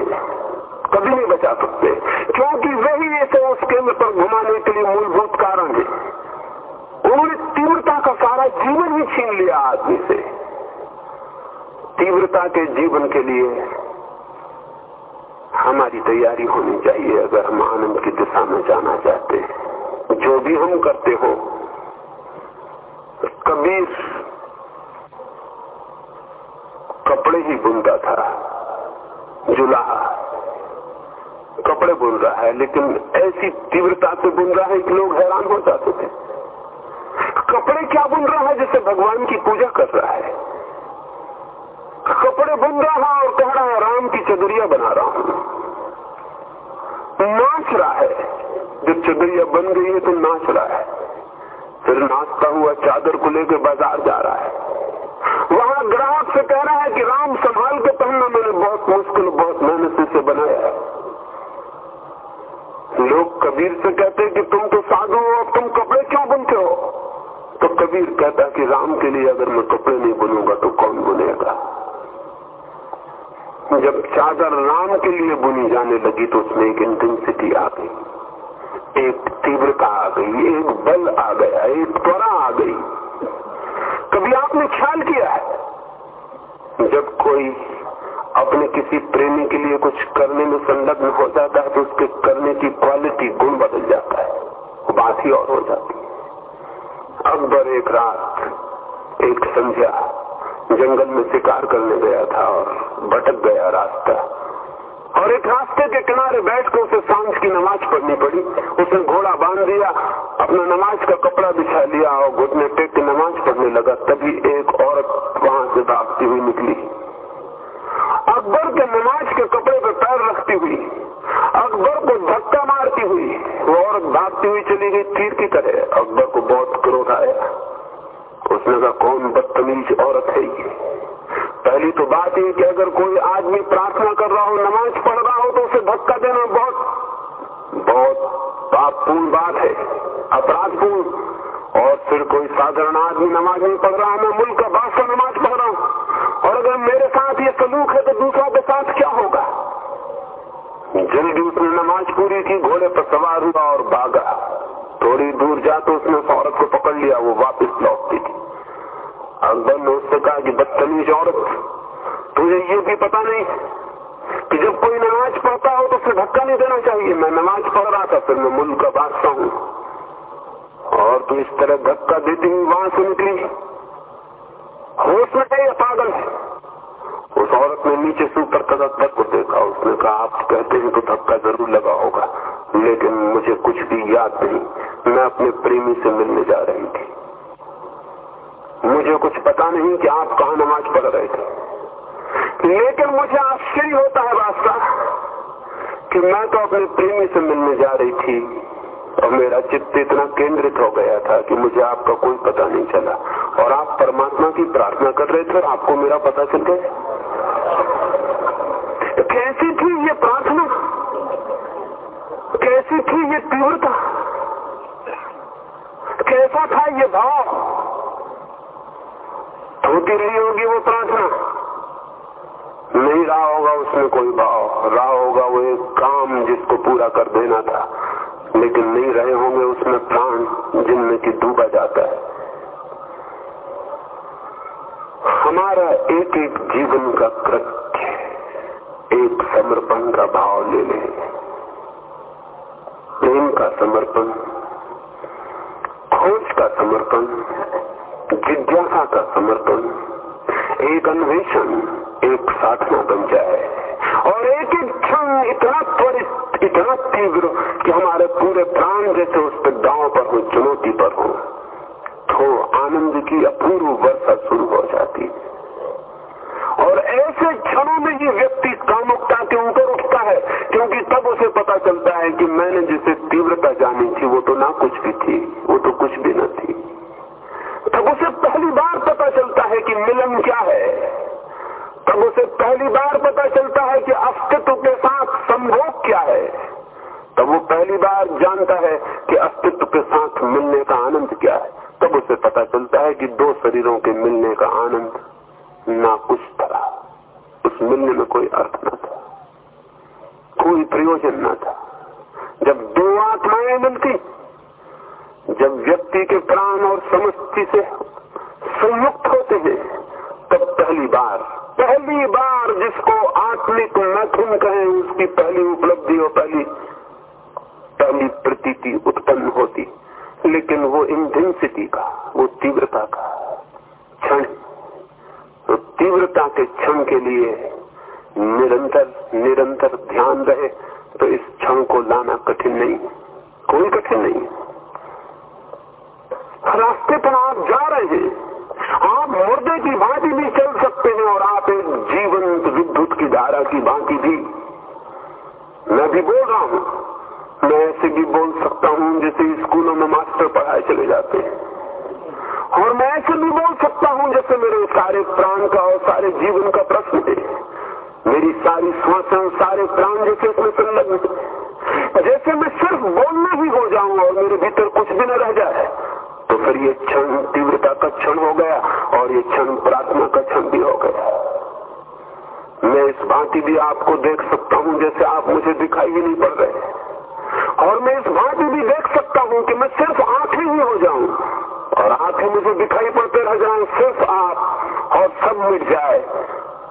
कभी नहीं बचा सकते। क्योंकि वही इसे उस केंद्र पर घुमाने के लिए मूलभूत कारण है। उन्होंने तीव्रता का सारा जीवन ही छीन लिया आदमी से। तीव्रता के जीवन के लिए हमारी तैयारी होनी चाहिए अगर हम आनंद की दिशा में जाना चाहते हैं। जो भी हम करते हो कबीर कपड़े ही बुनता था जुलाहा कपड़े बुन रहा है, लेकिन ऐसी तीव्रता से बुन रहा है कि लोग हैरान हो जाते थे। कपड़े क्या बुन रहा है जैसे भगवान की पूजा कर रहा है? कपड़े बुन रहा है और कह रहा है, राम की चदरिया बना रहा हूँ। नाच रहा है। जब चदरिया बन गई है तो नाच रहा है। फिर नाचता हुआ चादर को लेकर बाज़ार जा रहा है। वहाँ ग्राहक से कह रहा है कि राम, संभाल के पहनना मैंने बहुत मुश्किल, बहुत मेहनत से बनाया है। लोग कबीर से कहते कि तुम तो साधु हो तुम कपड़े क्यों बुनते हो? तो कबीर कहता कि राम के लिए अगर मैं कपड़े नहीं बुनूँगा तो कौन बुनेगा? जब चादर राम के लिए बुनी जाने लगी तो उसमें एक इंटेंसिटी आ गई। एक तीव्रता आ गई, एक बल आ गया, एक त्वरा आ गई। कभी आपने ख्याल किया है? जब कोई अपने किसी प्रेमी के लिए कुछ करने में संलग्न हो जाता है तो उसके करने की क्वालिटी गुण बदल जाता है। बात ही और हो जाती है। अकबर एक रात, एक संध्या जंगल में शिकार करने गया था और भटक गया रास्ता। और एक रास्ते के किनारे बैठकर उसे साँझ की नमाज़ पढ़नी पड़ी। उसने घोड़ा बाँध दिया, अपना नमाज़ का कपड़ा बिछा लिया और घुटने टेक के नमाज़ पढ़ने लगा। तभी एक औरत वहाँ से भागती हुई निकली। अकबर के नमाज़ के कपड़े पर पैर रखती हुई, अकबर को धक्का मारती हुई, वो औरत भागती हुई चली गई तीर की तरह। अकबर को बहुत क्रोध आया। उसने कहा, कौन बदतमीज औरत है ये? पहली तो बात है कि अगर कोई आदमी प्रार्थना कर रहा हो, नमाज़ पढ़ रहा हो तो उसे धक्का देना बहुत बहुत पापपूर्ण बात है, अपराधपूर्ण। और फिर कोई साधारण आदमी नमाज़ नहीं पढ़ रहा, मैं मुल्क का बादशाह नमाज़ पढ़ रहा हूँ, और अगर मेरे साथ ये सलूक है तो दूसरा के साथ क्या होगा? जल्दी उसने नमाज़ पूरी की, घोड़े पर सवार हुआ और भागा। थोड़ी दूर जाकर तो उसने उस औरत को पकड़ लिया, वो वापस लौटती थी। अकबर ने उससे कहा कि बदतमीज औरत, तुझे ये भी पता नहीं कि जब कोई नमाज़ पढ़ता हो तो उसे धक्का नहीं देना चाहिए। मैं नमाज़ पढ़ रहा था, फिर मैं मुल्क का बादशाह हूँ। और तू इस तरह धक्का देती हुई वहाँ से निकली। होश में है पागल उस औरत ने नीचे से ऊपर तक को देखा। उसने कहा, आप कहते हैं तो धक्का ज़रूर लगा होगा, लेकिन मुझे कुछ भी याद नहीं। मैं अपने प्रेमी से मिलने जा रही थी। मुझे कुछ पता नहीं कि आप कहा नमाज़ पढ़ रहे थे। लेकिन मुझे आश्चर्य होता है वास्ता कि मैं तो अपने प्रेमी से मिलने जा रही थी और मेरा चित्त इतना केंद्रित हो गया था कि मुझे आपका कोई पता नहीं चला। और आप परमात्मा की प्रार्थना कर रहे थे और आपको मेरा पता चल गया। कैसी थी ये प्रार्थना? कैसी थी ये तीव्रता? कैसा था ये भाव? होती रही होगी वो प्रार्थना। नहीं रहा होगा उसमें कोई भाव रहा होगा वो एक काम जिसको पूरा कर देना था। लेकिन नहीं रहे होंगे उसमें प्राण जिनमें की डूबा जाता है। हमारा एक एक जीवन का कृत्य एक समर्पण का भाव ले ले। प्रेम का समर्पण, खोज का समर्पण जिज्ञासा का समर्पण, एक अन्वेषण, एक साधना बन जाए। और एक एक क्षण इतना त्वरित, इतना तीव्र कि हमारे पूरे प्राण जैसे उस पर गाँव पर हो, चुनौती पर हो तो आनंद की अपूर्व वर्षा शुरू हो जाती। है और ऐसे क्षणों में ये व्यक्ति कामुकता के ऊपर उठता है, क्योंकि तब उसे पता चलता है कि मैंने जिसे तीव्रता जानी थी, वो तो ना कुछ भी थी वो तो कुछ भी न थी तब उसे पहली बार पता चलता है कि मिलन क्या है। तब उसे पहली बार पता चलता है कि अस्तित्व के साथ संभोग क्या है। तब वो पहली बार जानता है कि अस्तित्व के साथ मिलने का आनंद क्या है। तब उसे पता चलता है कि दो शरीरों के मिलने का आनंद ना कुछ था। उस मिलने में कोई अर्थ न था। कोई प्रयोजन न था। जब दो आत्माएँ मिलती जब व्यक्ति के प्राण और समष्टि से संयुक्त होते हैं, तब पहली बार पहली बार जिसको आत्मिक मैथुन कहें, उसकी पहली उपलब्धि और पहली पहली प्रतीति उत्पन्न होती। लेकिन वो इंटेंसिटी का, वो तीव्रता का क्षण तो तीव्रता के क्षण के लिए निरंतर निरंतर ध्यान रहे तो इस क्षण को लाना कठिन नहीं कोई कठिन नहीं रास्ते पर आप जा रहे हैं। आप मुर्दे की भांति भी चल सकते हैं और आप एक जीवंत विद्युत की धारा की भांति भी। मैं भी बोल रहा हूँ। मैं ऐसे भी बोल सकता हूँ जैसे स्कूलों में मास्टर पढ़ाए चले जाते हैं। और मैं ऐसे भी बोल सकता हूँ जैसे मेरे सारे प्राण का और सारे जीवन का प्रश्न है मेरी सारी श्वासें सारे प्राण जैसे इसमें संलग्न जैसे मैं सिर्फ़ बोलना ही हो जाऊँ और मेरे भीतर कुछ भी न रह जाए तो फिर ये क्षण तीव्रता का क्षण हो गया और ये क्षण प्रार्थना का क्षण भी हो गया। मैं इस भांति भी आपको देख सकता हूँ जैसे आप मुझे दिखाई ही नहीं पड़ रहे और मैं इस भांति भी देख सकता हूँ कि मैं सिर्फ़ आँखें ही हो जाऊँ और आँखें मुझे दिखाई पड़ते रह जाए सिर्फ़ आप और सब मिट जाए।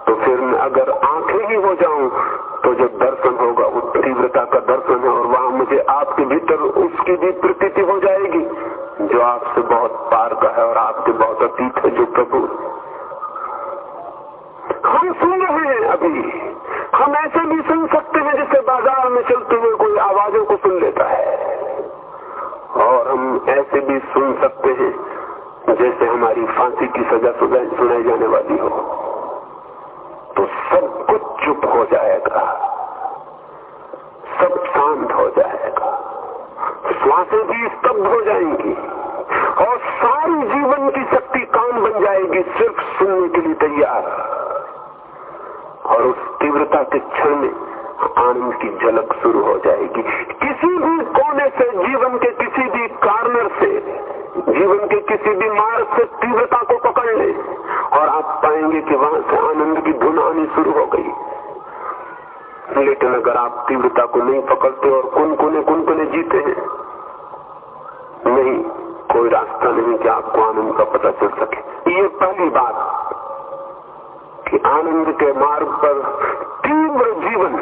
तो फिर मैं अगर आँखें ही हो जाऊँ तो जो दर्शन होगा वो तीव्रता का दर्शन है और वहाँ मुझे आपके भीतर उसकी भी प्रतीति हो जाएगी। जो आपसे बहुत पार का है और आपके बहुत अतीत है जो प्रभु। हम सुन रहे हैं अभी। हम ऐसे भी सुन सकते हैं जैसे बाज़ार में चलते हुए कोई आवाजों को सुन लेता है। और हम ऐसे भी सुन सकते हैं जैसे हमारी फांसी की सजा सुनाई जाने वाली हो। तो सब कुछ चुप हो जाएगा। सब शांत हो जाएगा। श्वासें भी स्तब्ध हो जाएँगी और सारी जीवन की शक्ति काम बन जाएगी सिर्फ़ सुनने के लिए तैयार। और उस तीव्रता के क्षण में आनंद की झलक शुरू हो जाएगी। किसी भी कोने से, जीवन के किसी भी कार्नर से, जीवन के किसी भी मार्ग से तीव्रता को पकड़ ले और आप पाएँगे कि वहाँ से आनंद की धुन आनी शुरू हो गई। लेकिन अगर आप तीव्रता को नहीं पकड़ते और कुन कुने कुन कुने जीते हैं, नहीं, कोई रास्ता नहीं कि आपको आनंद का पता चल सके। ये पहली बात कि आनंद के मार्ग पर तीव्र जीवन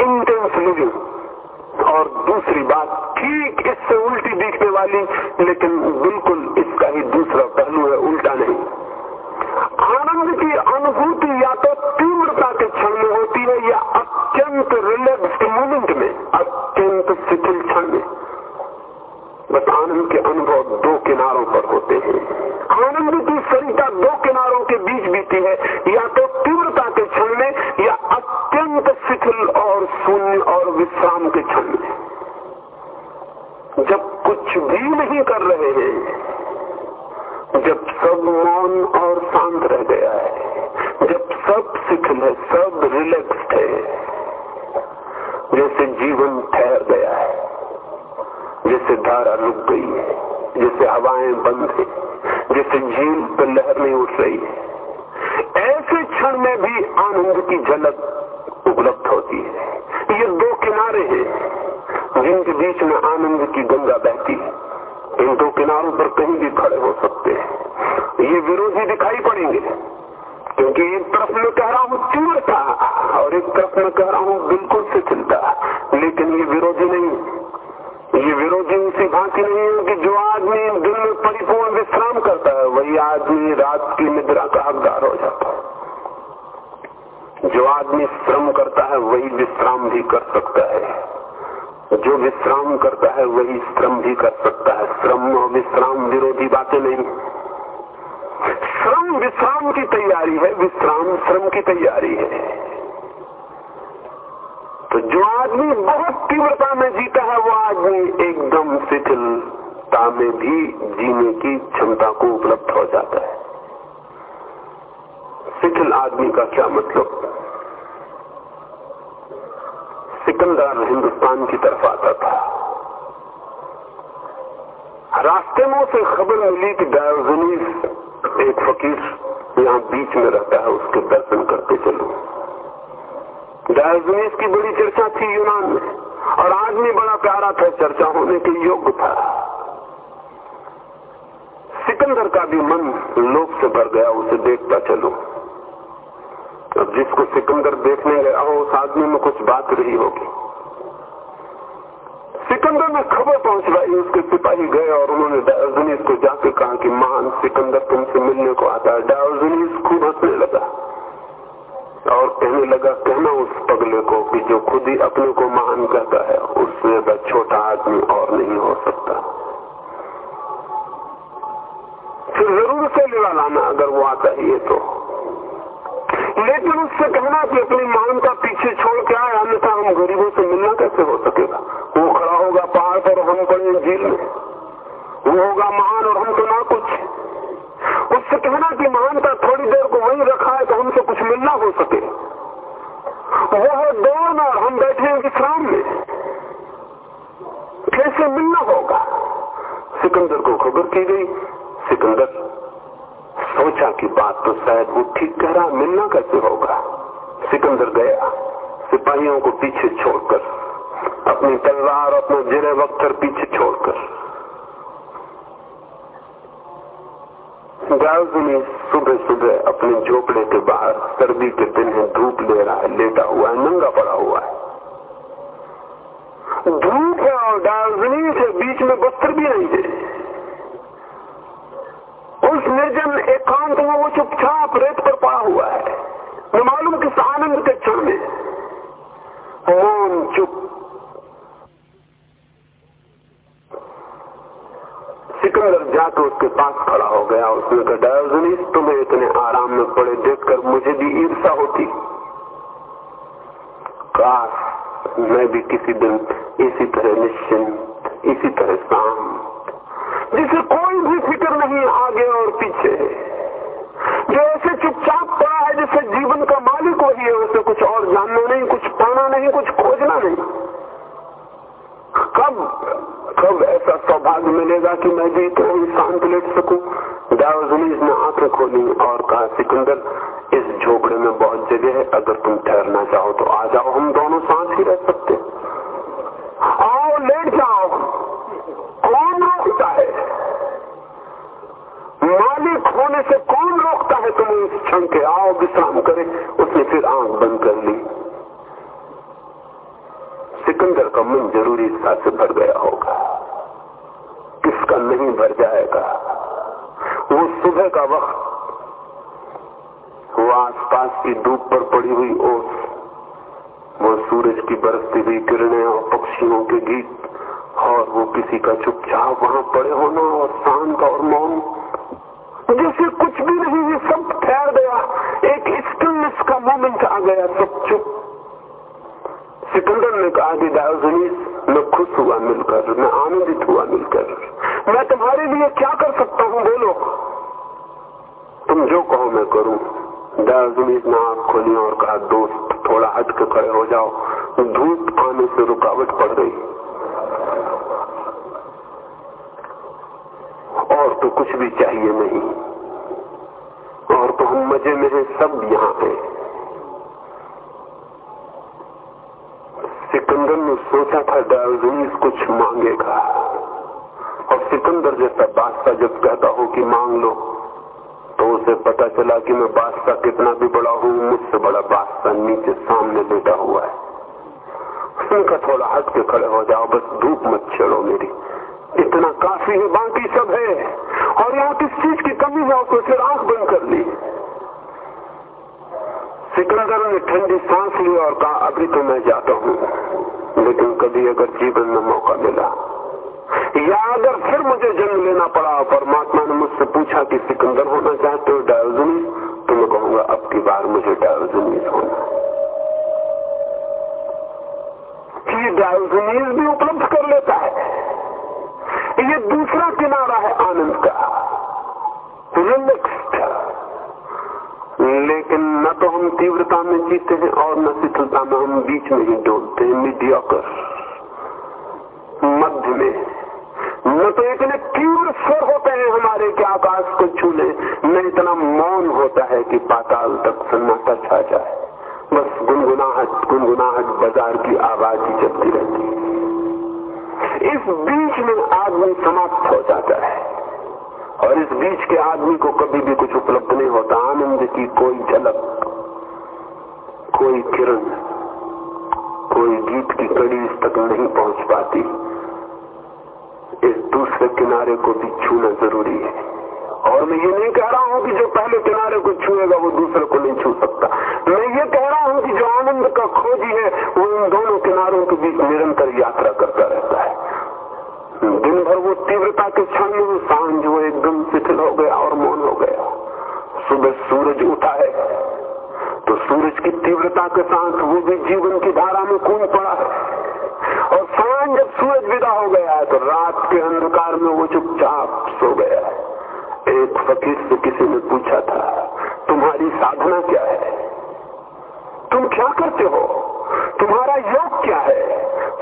इंटेंस लिविंग और दूसरी बात, ठीक इससे उल्टी दिखने वाली, लेकिन बिल्कुल इसका ही दूसरा पहलू है, उल्टा नहीं। आनंद की अनुभूति या तो तीव्रता के क्षण में होती है या अत्यंत रिलैक्स्ड मोमेंट में अत्यंत शिथिल क्षण में बस आनंद के अनुभव दो किनारों पर होते हैं। आनंद की सरिता दो किनारों के बीच बीती है। या तो तीव्रता के क्षण में, या अत्यंत शिथिल और शून्य और विश्राम के क्षण में। जब कुछ भी नहीं कर रहे हैं, जब सब मौन और शांत रह गया है, जब सब शिथिल है, सब रिलैक्स्ड है, जैसे जीवन ठहर गया है। जैसे धारा रुक गई है जैसे हवाएँ बंद है जैसे झील पर लहर नहीं उठ रही है। ऐसे क्षण में भी आनंद की झलक उपलब्ध होती है। ये दो किनारे हैं, जिनके बीच में आनंद की गंगा बहती है। इन दो किनारों पर कहीं भी खड़े हो सकते हैं। ये विरोधी दिखाई पड़ेंगे, क्योंकि एक तरफ़ मैं कह रहा हूँ तीव्रता, और एक तरफ़ मैं कह रहा हूँ बिल्कुल शिथिलता। लेकिन ये विरोधी नहीं ये विरोधी उसी भांति नहीं है कि जो आदमी दिन में परिपूर्ण विश्राम करता है, वही आदमी रात की निद्रा का हकदार हो जाता है। जो आदमी श्रम करता है, वही विश्राम भी कर सकता है। जो विश्राम करता है, वही श्रम भी कर सकता है। श्रम और विश्राम विरोधी बातें नहीं। श्रम विश्राम की तैयारी है, विश्राम श्रम की तैयारी है। तो जो आदमी बहुत तीव्रता में जीता है, वो आदमी एकदम शिथिलता में भी जीने की क्षमता को उपलब्ध हो जाता है। शिथिल आदमी का क्या मतलब? सिकंदर हिंदुस्तान की तरफ़ आता था। रास्ते में उसे खबर मिली कि डायोजनीस एक फकीर यहाँ बीच में रहता है, उसके दर्शन करते चलो। डायोजनीस की बड़ी चर्चा थी यूनान में, और आदमी बड़ा प्यारा था चर्चा होने के योग्य था। सिकंदर का भी मन लोक से भर गया, उसे देखता चलो। अब जिसको सिकंदर देखने गया हो, उस आदमी में कुछ बात रही होगी। सिकंदर में खबर पहुंचवाई, उसके सिपाही गए और उन्होंने डायोजनीस को जाकर कहा कि महान सिकंदर तुमसे मिलने को आता है। डायोजनीस खूब हंसने लगा। और कहने लगा कहना उस पगले को कि जो खुद ही अपने को महान कहता है, उससे ज़्यादा छोटा आदमी और नहीं हो सकता। फिर ज़रूर से लेवा लाना अगर वो आता ही है तो। लेकिन उससे कहना कि अपनी मानता पीछे छोड़ के आए, अन्यथा हम गरीबों से मिलना कैसे हो सकेगा? वो खड़ा होगा पहाड़ पर हम पड़े झील में। वो होगा महान और हम तो ना कुछ। उससे कहना कि महानता थोड़ी देर को वहीं रखा है तो हमसे कुछ मिलना हो सके वो है दौन और हम बैठे हैं विश्राम में। कैसे मिलना होगा? सिकंदर को खबर की गई। सिकंदर सोचा कि बात तो शायद वो ठीक कह रहा मिलना कैसे होगा? सिकंदर गया। सिपाहियों को पीछे छोड़कर, अपनी तलवार अपना जिरे वक्तर पीछे छोड़कर। गार्जुनी सुबह सुबह अपने झोपड़े के बाहर सर्दी के दिन है धूप ले रहा है, लेटा हुआ है, नंगा पड़ा हुआ है। धूप है और दार्जिलिंग के बीच में वस्त्र भी नहीं है उस निर्जन एकांत में वो चुपचाप रेत पर पड़ा हुआ है। मैं मालूम किस आनंद के क्षण में। मौन चुप सिकंदर जाकर उसके पास खड़ा हो गया। उसने कहा डायोजनीस तुम्हें इतने आराम में पड़े देखकर मुझे भी ईर्षा होती। काश मैं भी किसी दिन इसी तरह निश्चिंत, इसी तरह शांत, जिसे कोई भी फ़िक्र नहीं आगे और पीछे। जो ऐसे चुपचाप पड़ा है जिससे जीवन का मालिक वही है, उसे कुछ और जानना नहीं कुछ पाना नहीं कुछ खोजना नहीं कब कब ऐसा सौभाग्य मिलेगा कि मैं भी तो शांत लेट सकूँ? दावजनीज ने आँखें खोली और कहा, सिकंदर, इस झोपड़े में बहुत जगह है, अगर तुम ठहरना चाहो तो आ जाओ, हम दोनों साथ ही रह सकते आओ, लेट जाओ। कौन रोकता है? मालिक होने से कौन रोकता है तुम्हें इस क्षण के? आओ, विश्राम करे। उसने फिर आँख बंद कर ली। सिकंदर का मन ज़रूरी इच्छा से भर गया होगा। किसका नहीं भर जाएगा? वो सुबह का वक्त, वो आसपास की धूप पर पड़ी हुई ओस, वो सूरज की बरसती हुई किरणें और पक्षियों के गीत, और वो किसी का चुपचाप वहाँ पड़े होना और शांत और मौन। जैसे कुछ भी नहीं है सब ठहर गया। एक स्टिलनेस का मोमेंट आ गया, सब चुप। सिकंदर ने कहा कि दायोजनीस मैं खुश हुआ मिलकर मैं आनंदित हुआ मिलकर मैं तुम्हारे लिए क्या कर सकता हूँ बोलो तुम जो कहो मैं करूँ दायोजनीस ने आँख खोली और कहा दोस्त थोड़ा हट के खड़े हो जाओ धूप आने से रुकावट पड़ गई और तो कुछ भी चाहिए नहीं और तो हम मज़े में हैं सब यहाँ है सिकंदर ने सोचा था डायोजनीस कुछ मांगेगा। और सिकंदर जैसा बादशाह जब कहता हो कि मांग लो तो उसे पता चला कि मैं बादशाह कितना भी बड़ा हूँ, मुझसे बड़ा बादशाह नीचे सामने बैठा हुआ है। उसने कहा, थोड़ा हट के खड़े हो जाओ, बस धूप मत छेड़ो मेरी। इतना काफ़ी है, बाकी सब है। और यहाँ किस चीज़ की कमी है? उसने फिर आँख बंद कर ली। सिकंदर ने ठंडी सांस ली और कहा, अभी तो मैं जाता हूँ। लेकिन कभी अगर जीवन में मौका मिला, या अगर फिर मुझे जन्म लेना पड़ा, परमात्मा ने मुझसे पूछा कि सिकंदर होना चाहते हो डायोजनी तो मैं कहूँगा, अब की बार मुझे डायोजनी होना। ये डायोजनीज भी उपलब्ध कर लेता है। ये दूसरा किनारा है आनंद का। रिलैक्स्ड लेकिन न तो हम तीव्रता में जीते हैं और न शिथिलता में हम बीच में ही डोलते हैं मीडियोकर मध्य में। न तो इतने तीव्र स्वर होते हैं हमारे के आकाश को छूले न इतना मौन होता है कि पाताल तक सन्नाटा छा जाए। बस गुनगुनाहट गुनगुनाहट बाज़ार की आवाज़ ही चलती रहती है। इस बीच में आदमी समाप्त हो जाता है। और इस बीच के आदमी को कभी भी कुछ उपलब्ध नहीं होता। आनंद की कोई झलक, कोई किरण, कोई गीत की कड़ी इस तक नहीं पहुँच पाती। इस दूसरे किनारे को भी छूना ज़रूरी है। और मैं ये नहीं कह रहा हूँ कि जो पहले किनारे को छूएगा, वो दूसरे को नहीं छू सकता। मैं ये कह रहा हूँ कि जो आनंद का खोजी है वो इन दोनों किनारों के बीच निरंतर यात्रा करता रहता है। दिन भर वो तीव्रता के क्षण में साँझ वो एकदम शिथिल हो गया और मौन हो गया। सुबह सूरज उठा है तो सूरज की तीव्रता के साथ वो भी जीवन की धारा में कूद पड़ा है। और साँझ जब सूरज विदा हो गया है तो रात के अंधकार में वो चुपचाप सो गया है। एक फकीर से किसी ने पूछा था, तुम्हारी साधना क्या है? तुम क्या करते हो? तुम्हारा योग क्या है?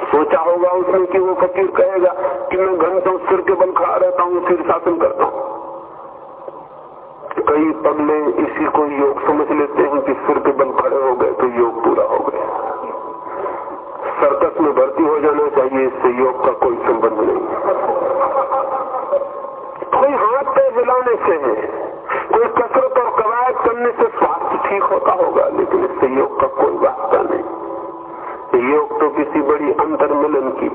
सोचा होगा उसने कि वो फकीर कहेगा कि मैं घंटों सिर के बल खड़ा रहता हूँ सिर शासन करता हूँ। कई पगले इसी को योग समझ लेते हैं कि सिर के बल खड़े हो गए तो योग पूरा हो गया। सर्कस में भर्ती हो जाना चाहिए, इससे योग का कोई संबंध नहीं। कोई हाथ पैर हिलाने से है, कोई कसरत और कवायद करने से स्वास्थ्य ठीक होता होगा, लेकिन इससे योग का कोई वास्ता नहीं। योग तो किसी बड़ी अंतर्मिलन की,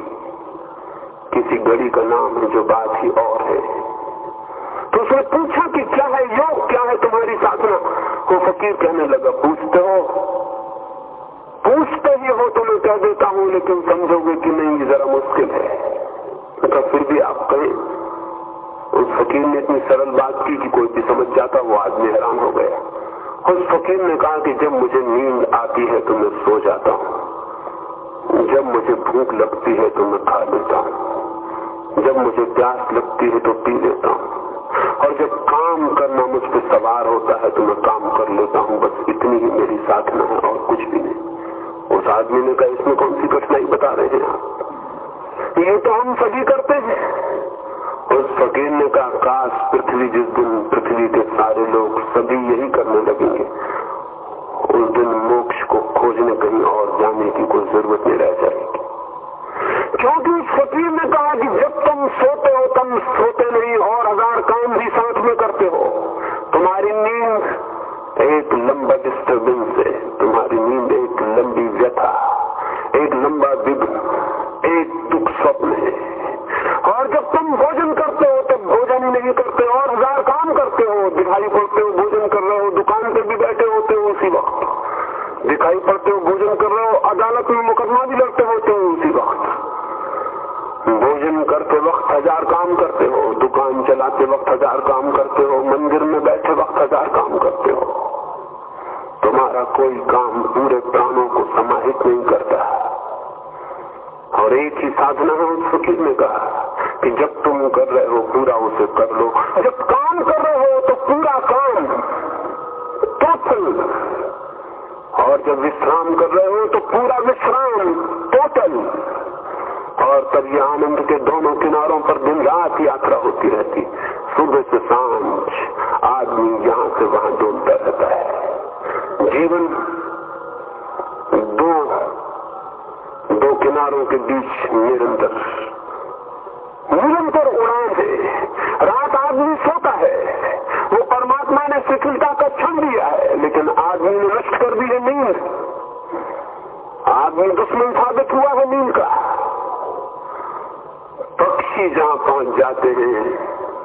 किसी घड़ी का नाम है जो बात ही और है। तो उसने पूछा कि क्या है योग, क्या है तुम्हारी साधना? वो फकीर कहने लगा, पूछते हो। पूछते ही हो तो मैं कह देता हूँ, लेकिन समझोगे कि नहीं, ये जरा मुश्किल है। तो फिर भी आप कहें। उस फकीर ने इतनी सरल बात की कि कोई भी समझ जाता, वो आदमी हैरान हो गया। उस फकीर ने कहा कि जब मुझे नींद आती है तो मैं सो जाता हूँ। जब मुझे भूख लगती है तो मैं खा लेता हूँ। जब मुझे प्यास लगती है तो पी लेता हूँ। और जब काम करना मुझ पर सवार होता है तो मैं काम कर लेता हूँ। बस इतनी ही मेरी साधना है और कुछ भी नहीं। उस आदमी ने कहा, इसमें कौन सी कठिनाई बता रहे हैं आप? ये तो हम सभी करते हैं। उस फकीर ने कहा, काश पृथ्वी जिस दिन पृथ्वी के सारे लोग सभी यही करने लगेंगे। उस दिन मोक्ष को खोजने कहीं और जाने की कोई ज़रूरत नहीं रह जाएगी क्योंकि उस फकीर ने कहा कि जब तुम सोते हो तुम सोते नहीं और हज़ार काम भी साथ में करते हो। तुम्हारी नींद एक लंबा डिस्टर्बेंस है। तुम्हारी नींद एक लंबी व्यथा एक लंबा विघ्न एक दुख स्वप्न है और जब तुम भोजन करते हो तब भोजन ही नहीं करते और हज़ार काम करते हो दिखाई पड़ते हो भोजन कर रहे हो दुकान पे भी बैठे होते हो उसी वक्त दिखाई पड़ते हो, भोजन कर रहे हो, अदालत में मुकदमा भी लड़ते होते हो उसी वक्त। भोजन करते वक्त हज़ार काम करते हो, दुकान चलाते वक्त हज़ार काम करते हो, मंदिर में बैठे वक्त हज़ार काम करते हो। तुम्हारा कोई काम पूरे प्राणों को समाहित नहीं करता। और एक ही साधना है उस फकीर ने कहा कि जब तुम कर रहे हो, पूरा उसे कर लो। जब काम कर रहे हो तो पूरा काम टोटल और जब विश्राम कर रहे हो तो पूरा विश्राम टोटल और तब ये आनंद के दोनों किनारों पर दिन रात यात्रा होती रहती। सुबह से साँझ आदमी यहाँ से वहाँ डोलता रहता है। जीवन दो दो किनारों के बीच निरंतर निरंतर उड़ान है। रात आदमी सोता है। वो परमात्मा ने शिथिलता का क्षण दिया है, लेकिन आदमी ने नष्ट कर दी है नींद आदमी दुश्मन साबित हुआ है नींद का। पक्षी जहाँ पहुँच जाते हैं,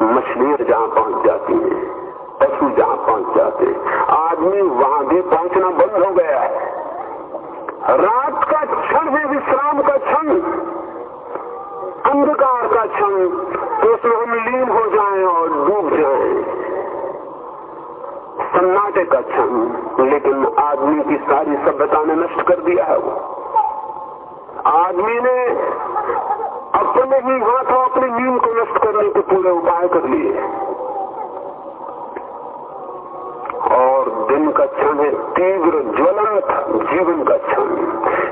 मछलियाँ जहाँ पहुँच जाती हैं, पशु जहाँ पहुँच जाते आदमी वहाँ भी पहुँचना बंद हो गया है। रात का क्षण है, विश्राम का क्षण, अंधकार का क्षण तो उसमें हम लीन हो जाएँ और डूब जाएँ। सन्नाटे का क्षण लेकिन आदमी की सारी सभ्यता ने नष्ट कर दिया है वो। आदमी ने अपने ही हाथों अपनी नींद को नष्ट करने के पूरे उपाय कर लिए। और दिन का क्षण है तीव्र ज्वलंत जीवन का क्षण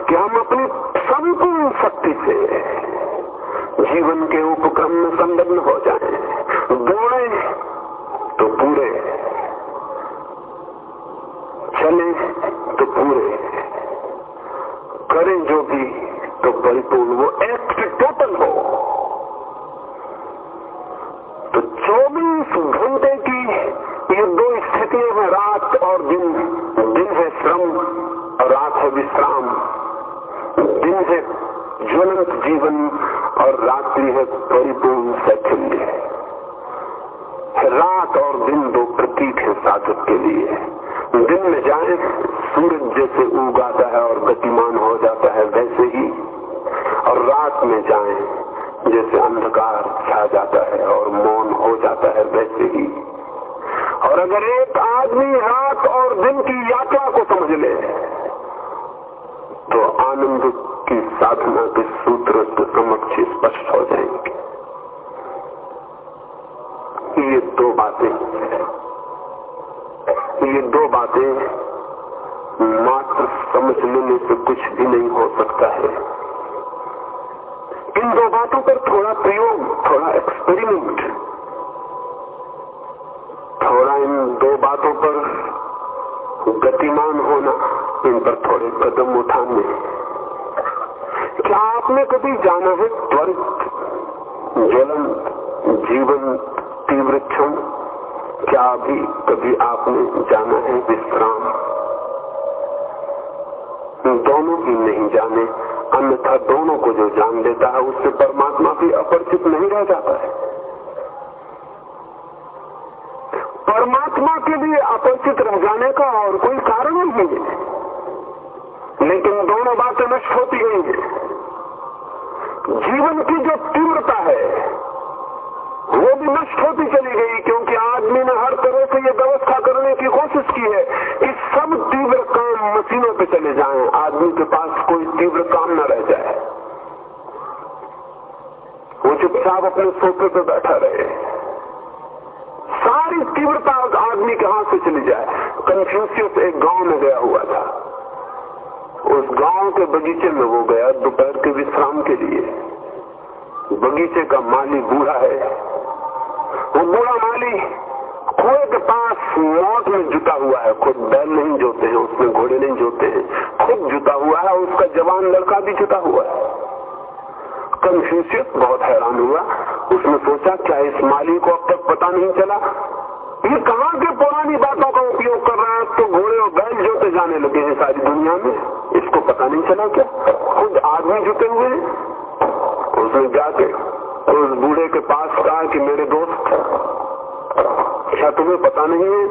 कि हम अपनी संपूर्ण शक्ति से जीवन के उपक्रम में संलग्न हो जाएँ, दौड़े तो पूरे चले तो पूरे। करें जो भी तो परिपूर्ण वो एक्ट टोटल हो। तो 24 घंटे की ये दो स्थितियाँ हैं रात और दिन दिन है श्रम और रात है विश्राम। दिन है ज्वलंत जीवन और रात्रि है परिपूर्ण शैथिल्य रात और दिन दो प्रतीक है साधक के लिए। दिन में जाए, सूरज जैसे उगाता है और गतिमान हो जाता है वैसे ही। और रात में जाए, जैसे अंधकार छा जाता है और मौन हो जाता है वैसे ही। और अगर एक आदमी रात और दिन की यात्रा को समझ ले तो आनंद की साधना के सूत्र उसके समक्ष स्पष्ट हो जाएँगे। ये दो बातें ये दो बातें मात्र समझ लेने से कुछ भी नहीं हो सकता है। इन दो बातों पर थोड़ा प्रयोग, थोड़ा एक्सपेरिमेंट थोड़ा इन दो बातों पर गतिमान होना, इन पर थोड़े कदम उठाने। क्या आपने कभी जाना है त्वरित, ज्वलंत जीवन तीव्र क्षण? क्या अभी कभी आपने जाना है विश्राम? दोनों ही नहीं जाने, अन्यथा दोनों को जो जान लेता है, उससे परमात्मा भी अपरिचित नहीं रह जाता है। परमात्मा के लिए अपरिचित रह जाने का और कोई कारण नहीं है। लेकिन दोनों बातें नष्ट होती गई है। जीवन की जो तीव्रता है वो भी नष्ट होती चली गई, क्योंकि आदमी ने हर तरह से ये व्यवस्था करने की कोशिश की है कि सब तीव्र काम मशीनों पे चले जाएँ। आदमी के पास कोई तीव्र काम न रह जाए। वो चुपचाप अपने सोफे पे बैठा रहे। सारी तीव्रता आदमी के हाथ से चली जाए। कन्फ्यूशियस एक गाँव में गया हुआ था। उस गाँव के बगीचे में वो गया, दोपहर के विश्राम के लिए। बगीचे का माली बूढ़ा है। वो बूढ़ा माली कुएँ के पास मौत में जुटा हुआ है। खुद बैल नहीं जोते हैं, उसमें घोड़े नहीं जोते हैं। खुद जुटा हुआ है, उसका जवान लड़का भी जुटा हुआ है। कंफ्यूशियस बहुत हैरान हुआ। उसने सोचा, क्या इस माली को अब तक पता नहीं चला? ये कहाँ के पुरानी बातों का उपयोग कर रहा है? तो घोड़े और बैल जोते जाने लगे हैं सारी दुनिया में। इसको पता नहीं चला क्या? खुद आदमी जुटे हुए हैं। उसने जाके उस बूढ़े के पास कहा कि मेरे दोस्त, क्या तुम्हें पता नहीं है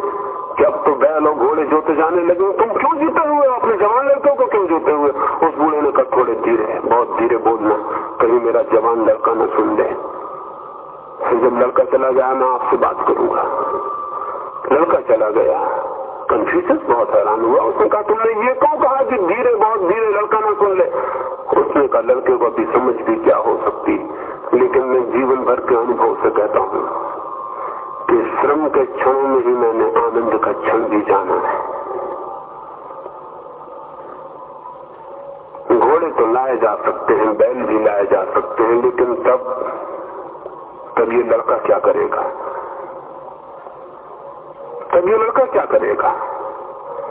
कि अब तो बैल और घोड़े जोते जाने लगे तुम क्यों जीते हुए अपने जवान लड़कों को क्यों जोते हुए उस बूढ़े ने कहा, थोड़े धीरे बहुत धीरे बोलना कहीं मेरा जवान लड़का न सुन ले। जब लड़का चला गया, मैं आपसे बात करूँगा। लड़का चला गया कंफ्यूजन बहुत हैरान हुआ। उसने कहा, तुमने ये क्यों कहा कि धीरे, बहुत धीरे लड़का ना सुन ले? उसने कहा, लड़के को अभी समझ भी क्या हो सकती? मैं जीवन भर के अनुभव से कहता हूँ कि श्रम के क्षणों में ही मैंने आनंद का क्षण भी जाना है। घोड़े तो लाए जा सकते हैं, बैल भी लाए जा सकते हैं, लेकिन तब तब ये लड़का क्या करेगा? तब ये लड़का क्या करेगा?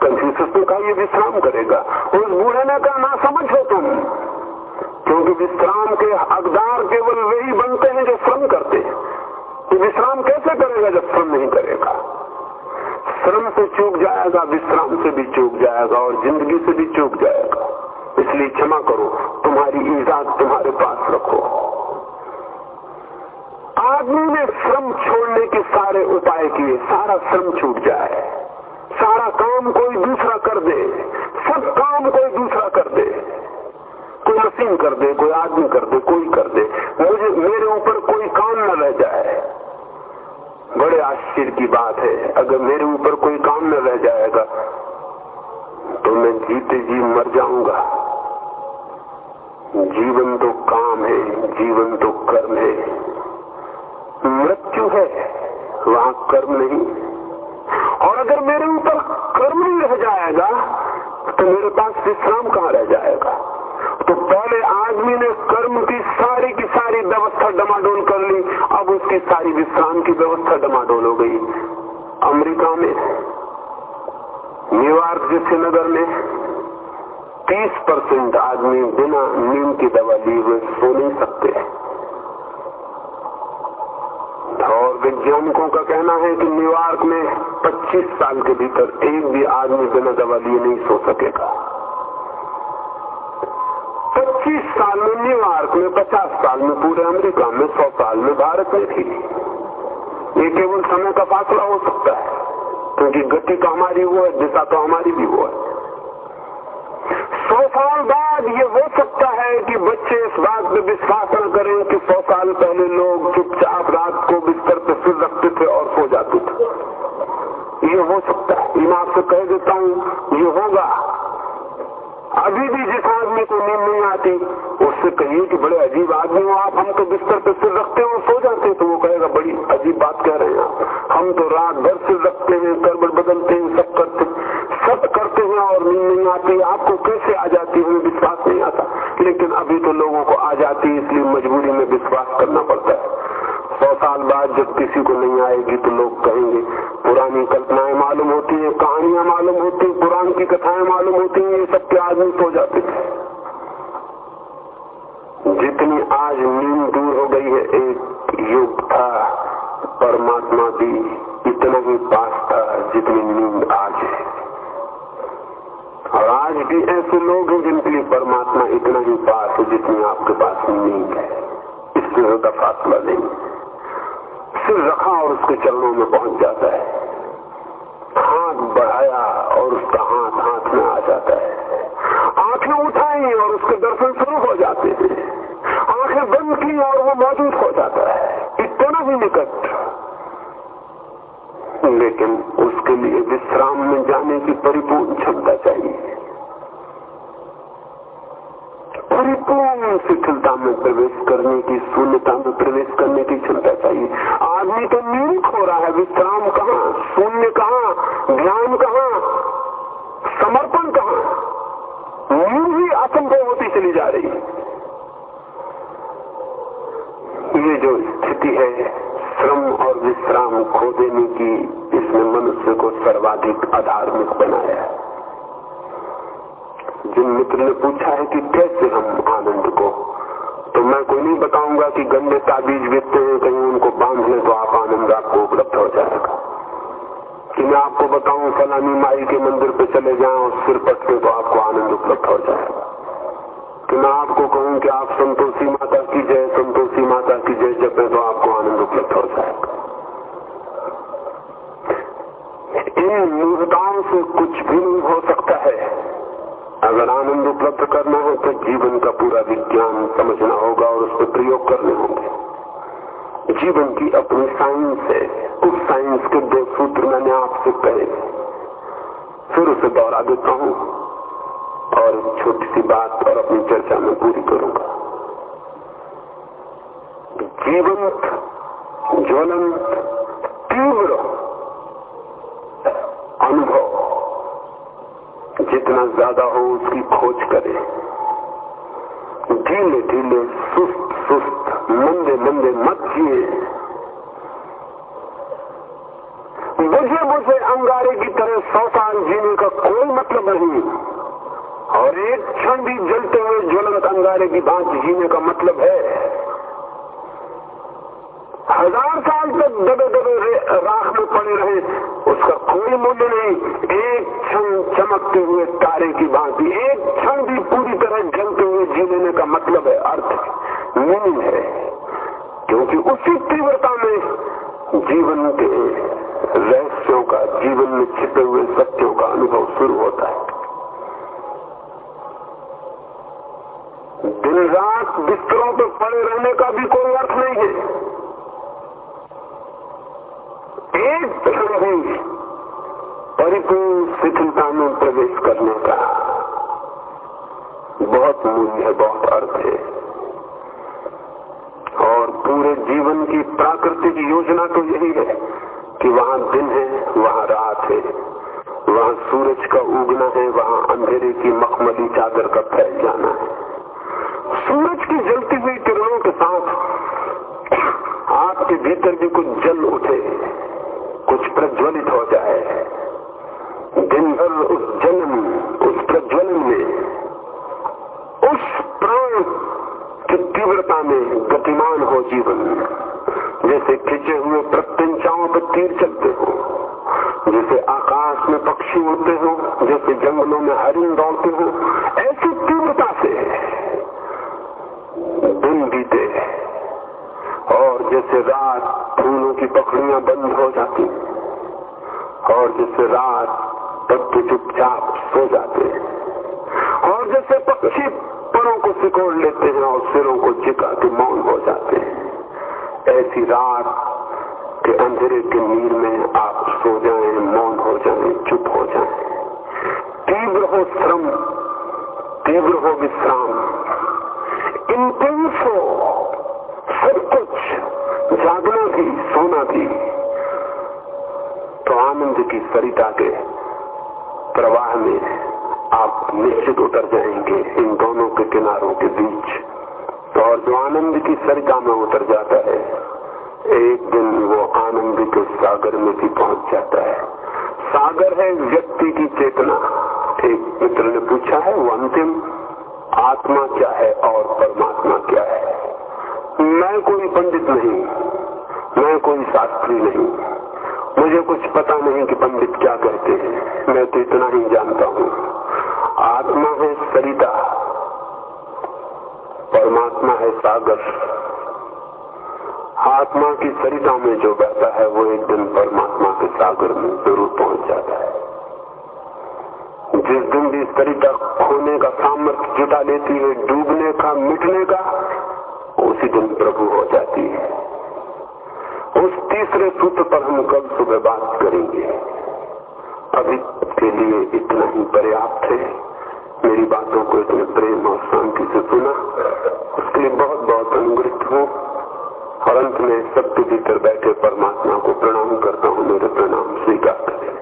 कंफ्यूज कहा, ये विश्राम करेगा। उस बूढ़े ने कहा, ना समझ हो तुम। क्योंकि विश्राम के हकदार केवल वही बनते हैं जो श्रम करते हैं। तो विश्राम कैसे करेगा जब श्रम नहीं करेगा? श्रम से चूक जाएगा, विश्राम से भी चूक जाएगा और ज़िंदगी से भी चूक जाएगा। इसलिए क्षमा करो, तुम्हारी ईजाद तुम्हारे पास रखो। आदमी ने श्रम छोड़ने के सारे उपाय किए, सारा श्रम छूट जाए। सारा काम कोई दूसरा कर दे, सब काम कोई दूसरा कर दे। कोई मशीन कर दे, कोई आदमी कर दे, कोई कर दे। मुझे, मेरे ऊपर कोई काम न रह जाए। बड़े आश्चर्य की बात है, अगर मेरे ऊपर कोई काम न रह जाएगा तो मैं जीते जी मर जाऊँगा। जीवन तो काम है, जीवन तो कर्म है। मृत्यु है, वहाँ कर्म नहीं। और अगर मेरे ऊपर कर्म नहीं रह जाएगा तो मेरे पास विश्राम कहाँ रह जाएगा? तो पहले आदमी ने कर्म की सारी की सारी व्यवस्था डमाडोल कर ली, अब उसकी सारी विश्राम की व्यवस्था डमाडोल हो गई। अमेरिका में, न्यूयॉर्क जैसे नगर में 30 परसेंट आदमी बिना नींद की दवा लिए हुए सो नहीं सकते। और वैज्ञानिकों का कहना है कि न्यूयॉर्क में 25 साल के भीतर एक भी आदमी बिना दवा लिए नहीं सो सकेगा। 25 साल में न्यूयॉर्क में 50 साल में, पूरे अमेरिका में, सौ साल में, भारत में थी। ये केवल समय का फासला हो सकता है, क्योंकि गति तो हमारी वो है, दिशा तो हमारी भी वो है। सौ साल बाद ये हो सकता है कि बच्चे इस बात में विश्वास न करें कि सौ साल पहले लोग चुपचाप रात को बिस्तर पर सिर रखते थे और सो जाते थे। ये हो सकता है मैं आपसे कह देता हूँ, ये होगा। अभी भी जिस आदमी को नींद नहीं आती, उससे कहिए कि बड़े अजीब आदमी हो आप, हम तो बिस्तर पे सिर रखते हो सो जाते तो वो कहेगा, बड़ी अजीब बात कह रहे हैं हम तो रात भर सिर रखते हैं करबट बदलते हैं, सब करते सब करते हैं और नींद नहीं आती, आपको कैसे आ जाती है? विश्वास नहीं आता। लेकिन अभी तो लोगों को आ जाती है, इसलिए मजबूरी में विश्वास करना पड़ता है। सौ साल बाद जब किसी को नहीं आएगी तो लोग कहेंगे पुरानी कल्पनाएँ मालूम होती हैं कहानियाँ मालूम होती हैं पुराण की कथाएँ मालूम होती हैं ये सब के आदमी सो जाते थे जितनी आज नींद दूर हो गई है। एक युग था, परमात्मा भी इतना ही पास था जितनी नींद आज है। और आज भी ऐसे लोग हैं जिनके लिए परमात्मा इतना ही पास है जितनी आपके पास नींद है। इससे ज़्यादा फासला नहीं। सिर रखा और उसके चरणों में पहुँच जाता है। हाथ बढ़ाया और उसका हाथ हाथ में आ जाता है। आँखें उठाई और उसके दर्शन शुरू हो जाते हैं। आँखें बंद की और वो मौजूद हो जाता है। इतना ही निकट। लेकिन उसके लिए विश्राम में जाने की परिपूर्ण क्षमता चाहिए। परिपूर्ण शिथिलता में प्रवेश करने की, शून्यता में प्रवेश करने की क्षमता चाहिए। आदमी तो निरुख हो रहा है, विश्राम कहाँ, शून्य कहाँ ध्यान कहाँ, समर्पण कहाँ? नींद ही असंभव होती चली जा रही ये जो स्थिति है, श्रम और विश्राम खो देने की इसने मनुष्य को सर्वाधिक अधार्मिक बनाया है। जिन मित्र ने पूछा है कि कैसे हम आनंद को तो मैं कोई नहीं बताऊँगा कि गंदे ताबीज बेचते हैं, कहीं उनको बाँध लें तो आप आनंद आपको उपलब्ध हो जाएगा। कि मैं आपको बताऊँ फलानी माई के मंदिर पे चले जाएँ और सिर पटके तो आपको आनंद उपलब्ध हो जाएगा। कि मैं आपको कहूँ कि आप संतोषी माता की जय, संतोषी माता की जय जपे तो आपको आनंद उपलब्ध हो जाएगा। इन मूर्ताओं से कुछ भी नहीं हो सकता है। अगर आनंद उपलब्ध करना है तो जीवन का पूरा विज्ञान समझना होगा और उस पर प्रयोग करने होंगे। जीवन की अपनी साइंस है। उस साइंस के दो सूत्र मैंने आपसे कहे। फिर उसे दोहरा देता हूँ और छोटी सी बात और अपनी चर्चा में पूरी करूँगा। जीवंत ज्वलंत तीव्र अनुभव। जितना ज़्यादा हो उसकी खोज करे। ढीले ढीले सुस्त सुस्त, मंदे मंदे मत जिए। बुझे बुझे अंगारे की तरह साल जीने का कोई मतलब नहीं। और एक क्षण भी जलते हुए ज्वलंत अंगारे की बात जीने का मतलब है। हज़ार साल तक दबे दबे राख में पड़े रहे, उसका कोई मूल्य नहीं। एक क्षण चमकते हुए तारे की भांति एक क्षण भी पूरी तरह जलते हुए जी लेने का मतलब है, अर्थ मीनिंग है। क्योंकि उसी तीव्रता में जीवन के रहस्यों का, जीवन में छिपे हुए सत्यों का अनुभव शुरू होता है। दिन रात बिस्तरों पर पड़े रहने का भी कोई अर्थ नहीं है। एक क्षण भी परिपूर्ण शिथिलता में प्रवेश करने का बहुत मूल्य है, बहुत अर्थ है। और पूरे जीवन की प्राकृतिक योजना तो यही है कि वहाँ दिन है, वहाँ रात है, वहाँ सूरज का उगना है, वहाँ अंधेरे की मखमली, चादर का फैल जाना है। सूरज की जलती हुई किरणों के साथ आपके भीतर भी कुछ जल उठे। कुछ प्रज्वलित हो जाए। दिन भर उस जन्म, उस प्रज्वलन में, उस प्राण की तीव्रता में गतिमान हो जीवन। जैसे खिंचे हुए प्रत्यंचाओं पर तीर चलते हो, जैसे आकाश में पक्षी उड़ते हो, जैसे जंगलों में हरिण दौड़ते हो, ऐसी तीव्रता से दिन बीते और जैसे रात फूलों की पखड़ियाँ बंद हो जाती। और जैसे रात पत्ते चुपचाप सो जाते हैं। और जैसे पक्षी परों को सिकोड़ लेते हैं और सिरों को चिका के मौन हो जाते हैं। ऐसी रात के अंधेरे के नीर में आप सो जाएँ, मौन हो जाएँ, चुप हो जाएँ। तीव्र हो श्रम, तीव्र हो विश्राम। इंटेंस हो सब कुछ। जागना भी, सोना भी। आनंद की सरिता के प्रवाह में आप निश्चित उतर जाएँगे इन दोनों के किनारों के बीच। और जो आनंद की सरिता में उतर जाता है, एक दिन वो आनंद के सागर में भी पहुँच जाता है। सागर है व्यक्ति की चेतना। एक मित्र ने पूछा है, वो अंतिम आत्मा क्या है और परमात्मा क्या है? मैं कोई पंडित नहीं, मैं कोई शास्त्री नहीं। मुझे कुछ पता नहीं कि पंडित क्या कहते हैं। मैं तो इतना ही जानता हूँ। आत्मा है सरिता, परमात्मा है सागर। आत्मा की सरिता में जो बहता है, वो एक दिन परमात्मा के सागर में ज़रूर पहुँच जाता है। जिस दिन भी सरिता खोने का सामर्थ्य जुटा लेती है, डूबने का, मिटने का, उसी दिन प्रभु हो जाती है। उस तीसरे सूत्र पर हम कल सुबह बात करेंगे। अभी के लिए इतना ही पर्याप्त है। मेरी बातों को इतने प्रेम और शांति से सुना। उसके लिए बहुत बहुत अनुग्रहित हूँ। और अंत में सबके भीतर बैठे परमात्मा को प्रणाम करता हूँ। मेरे प्रणाम स्वीकार करें।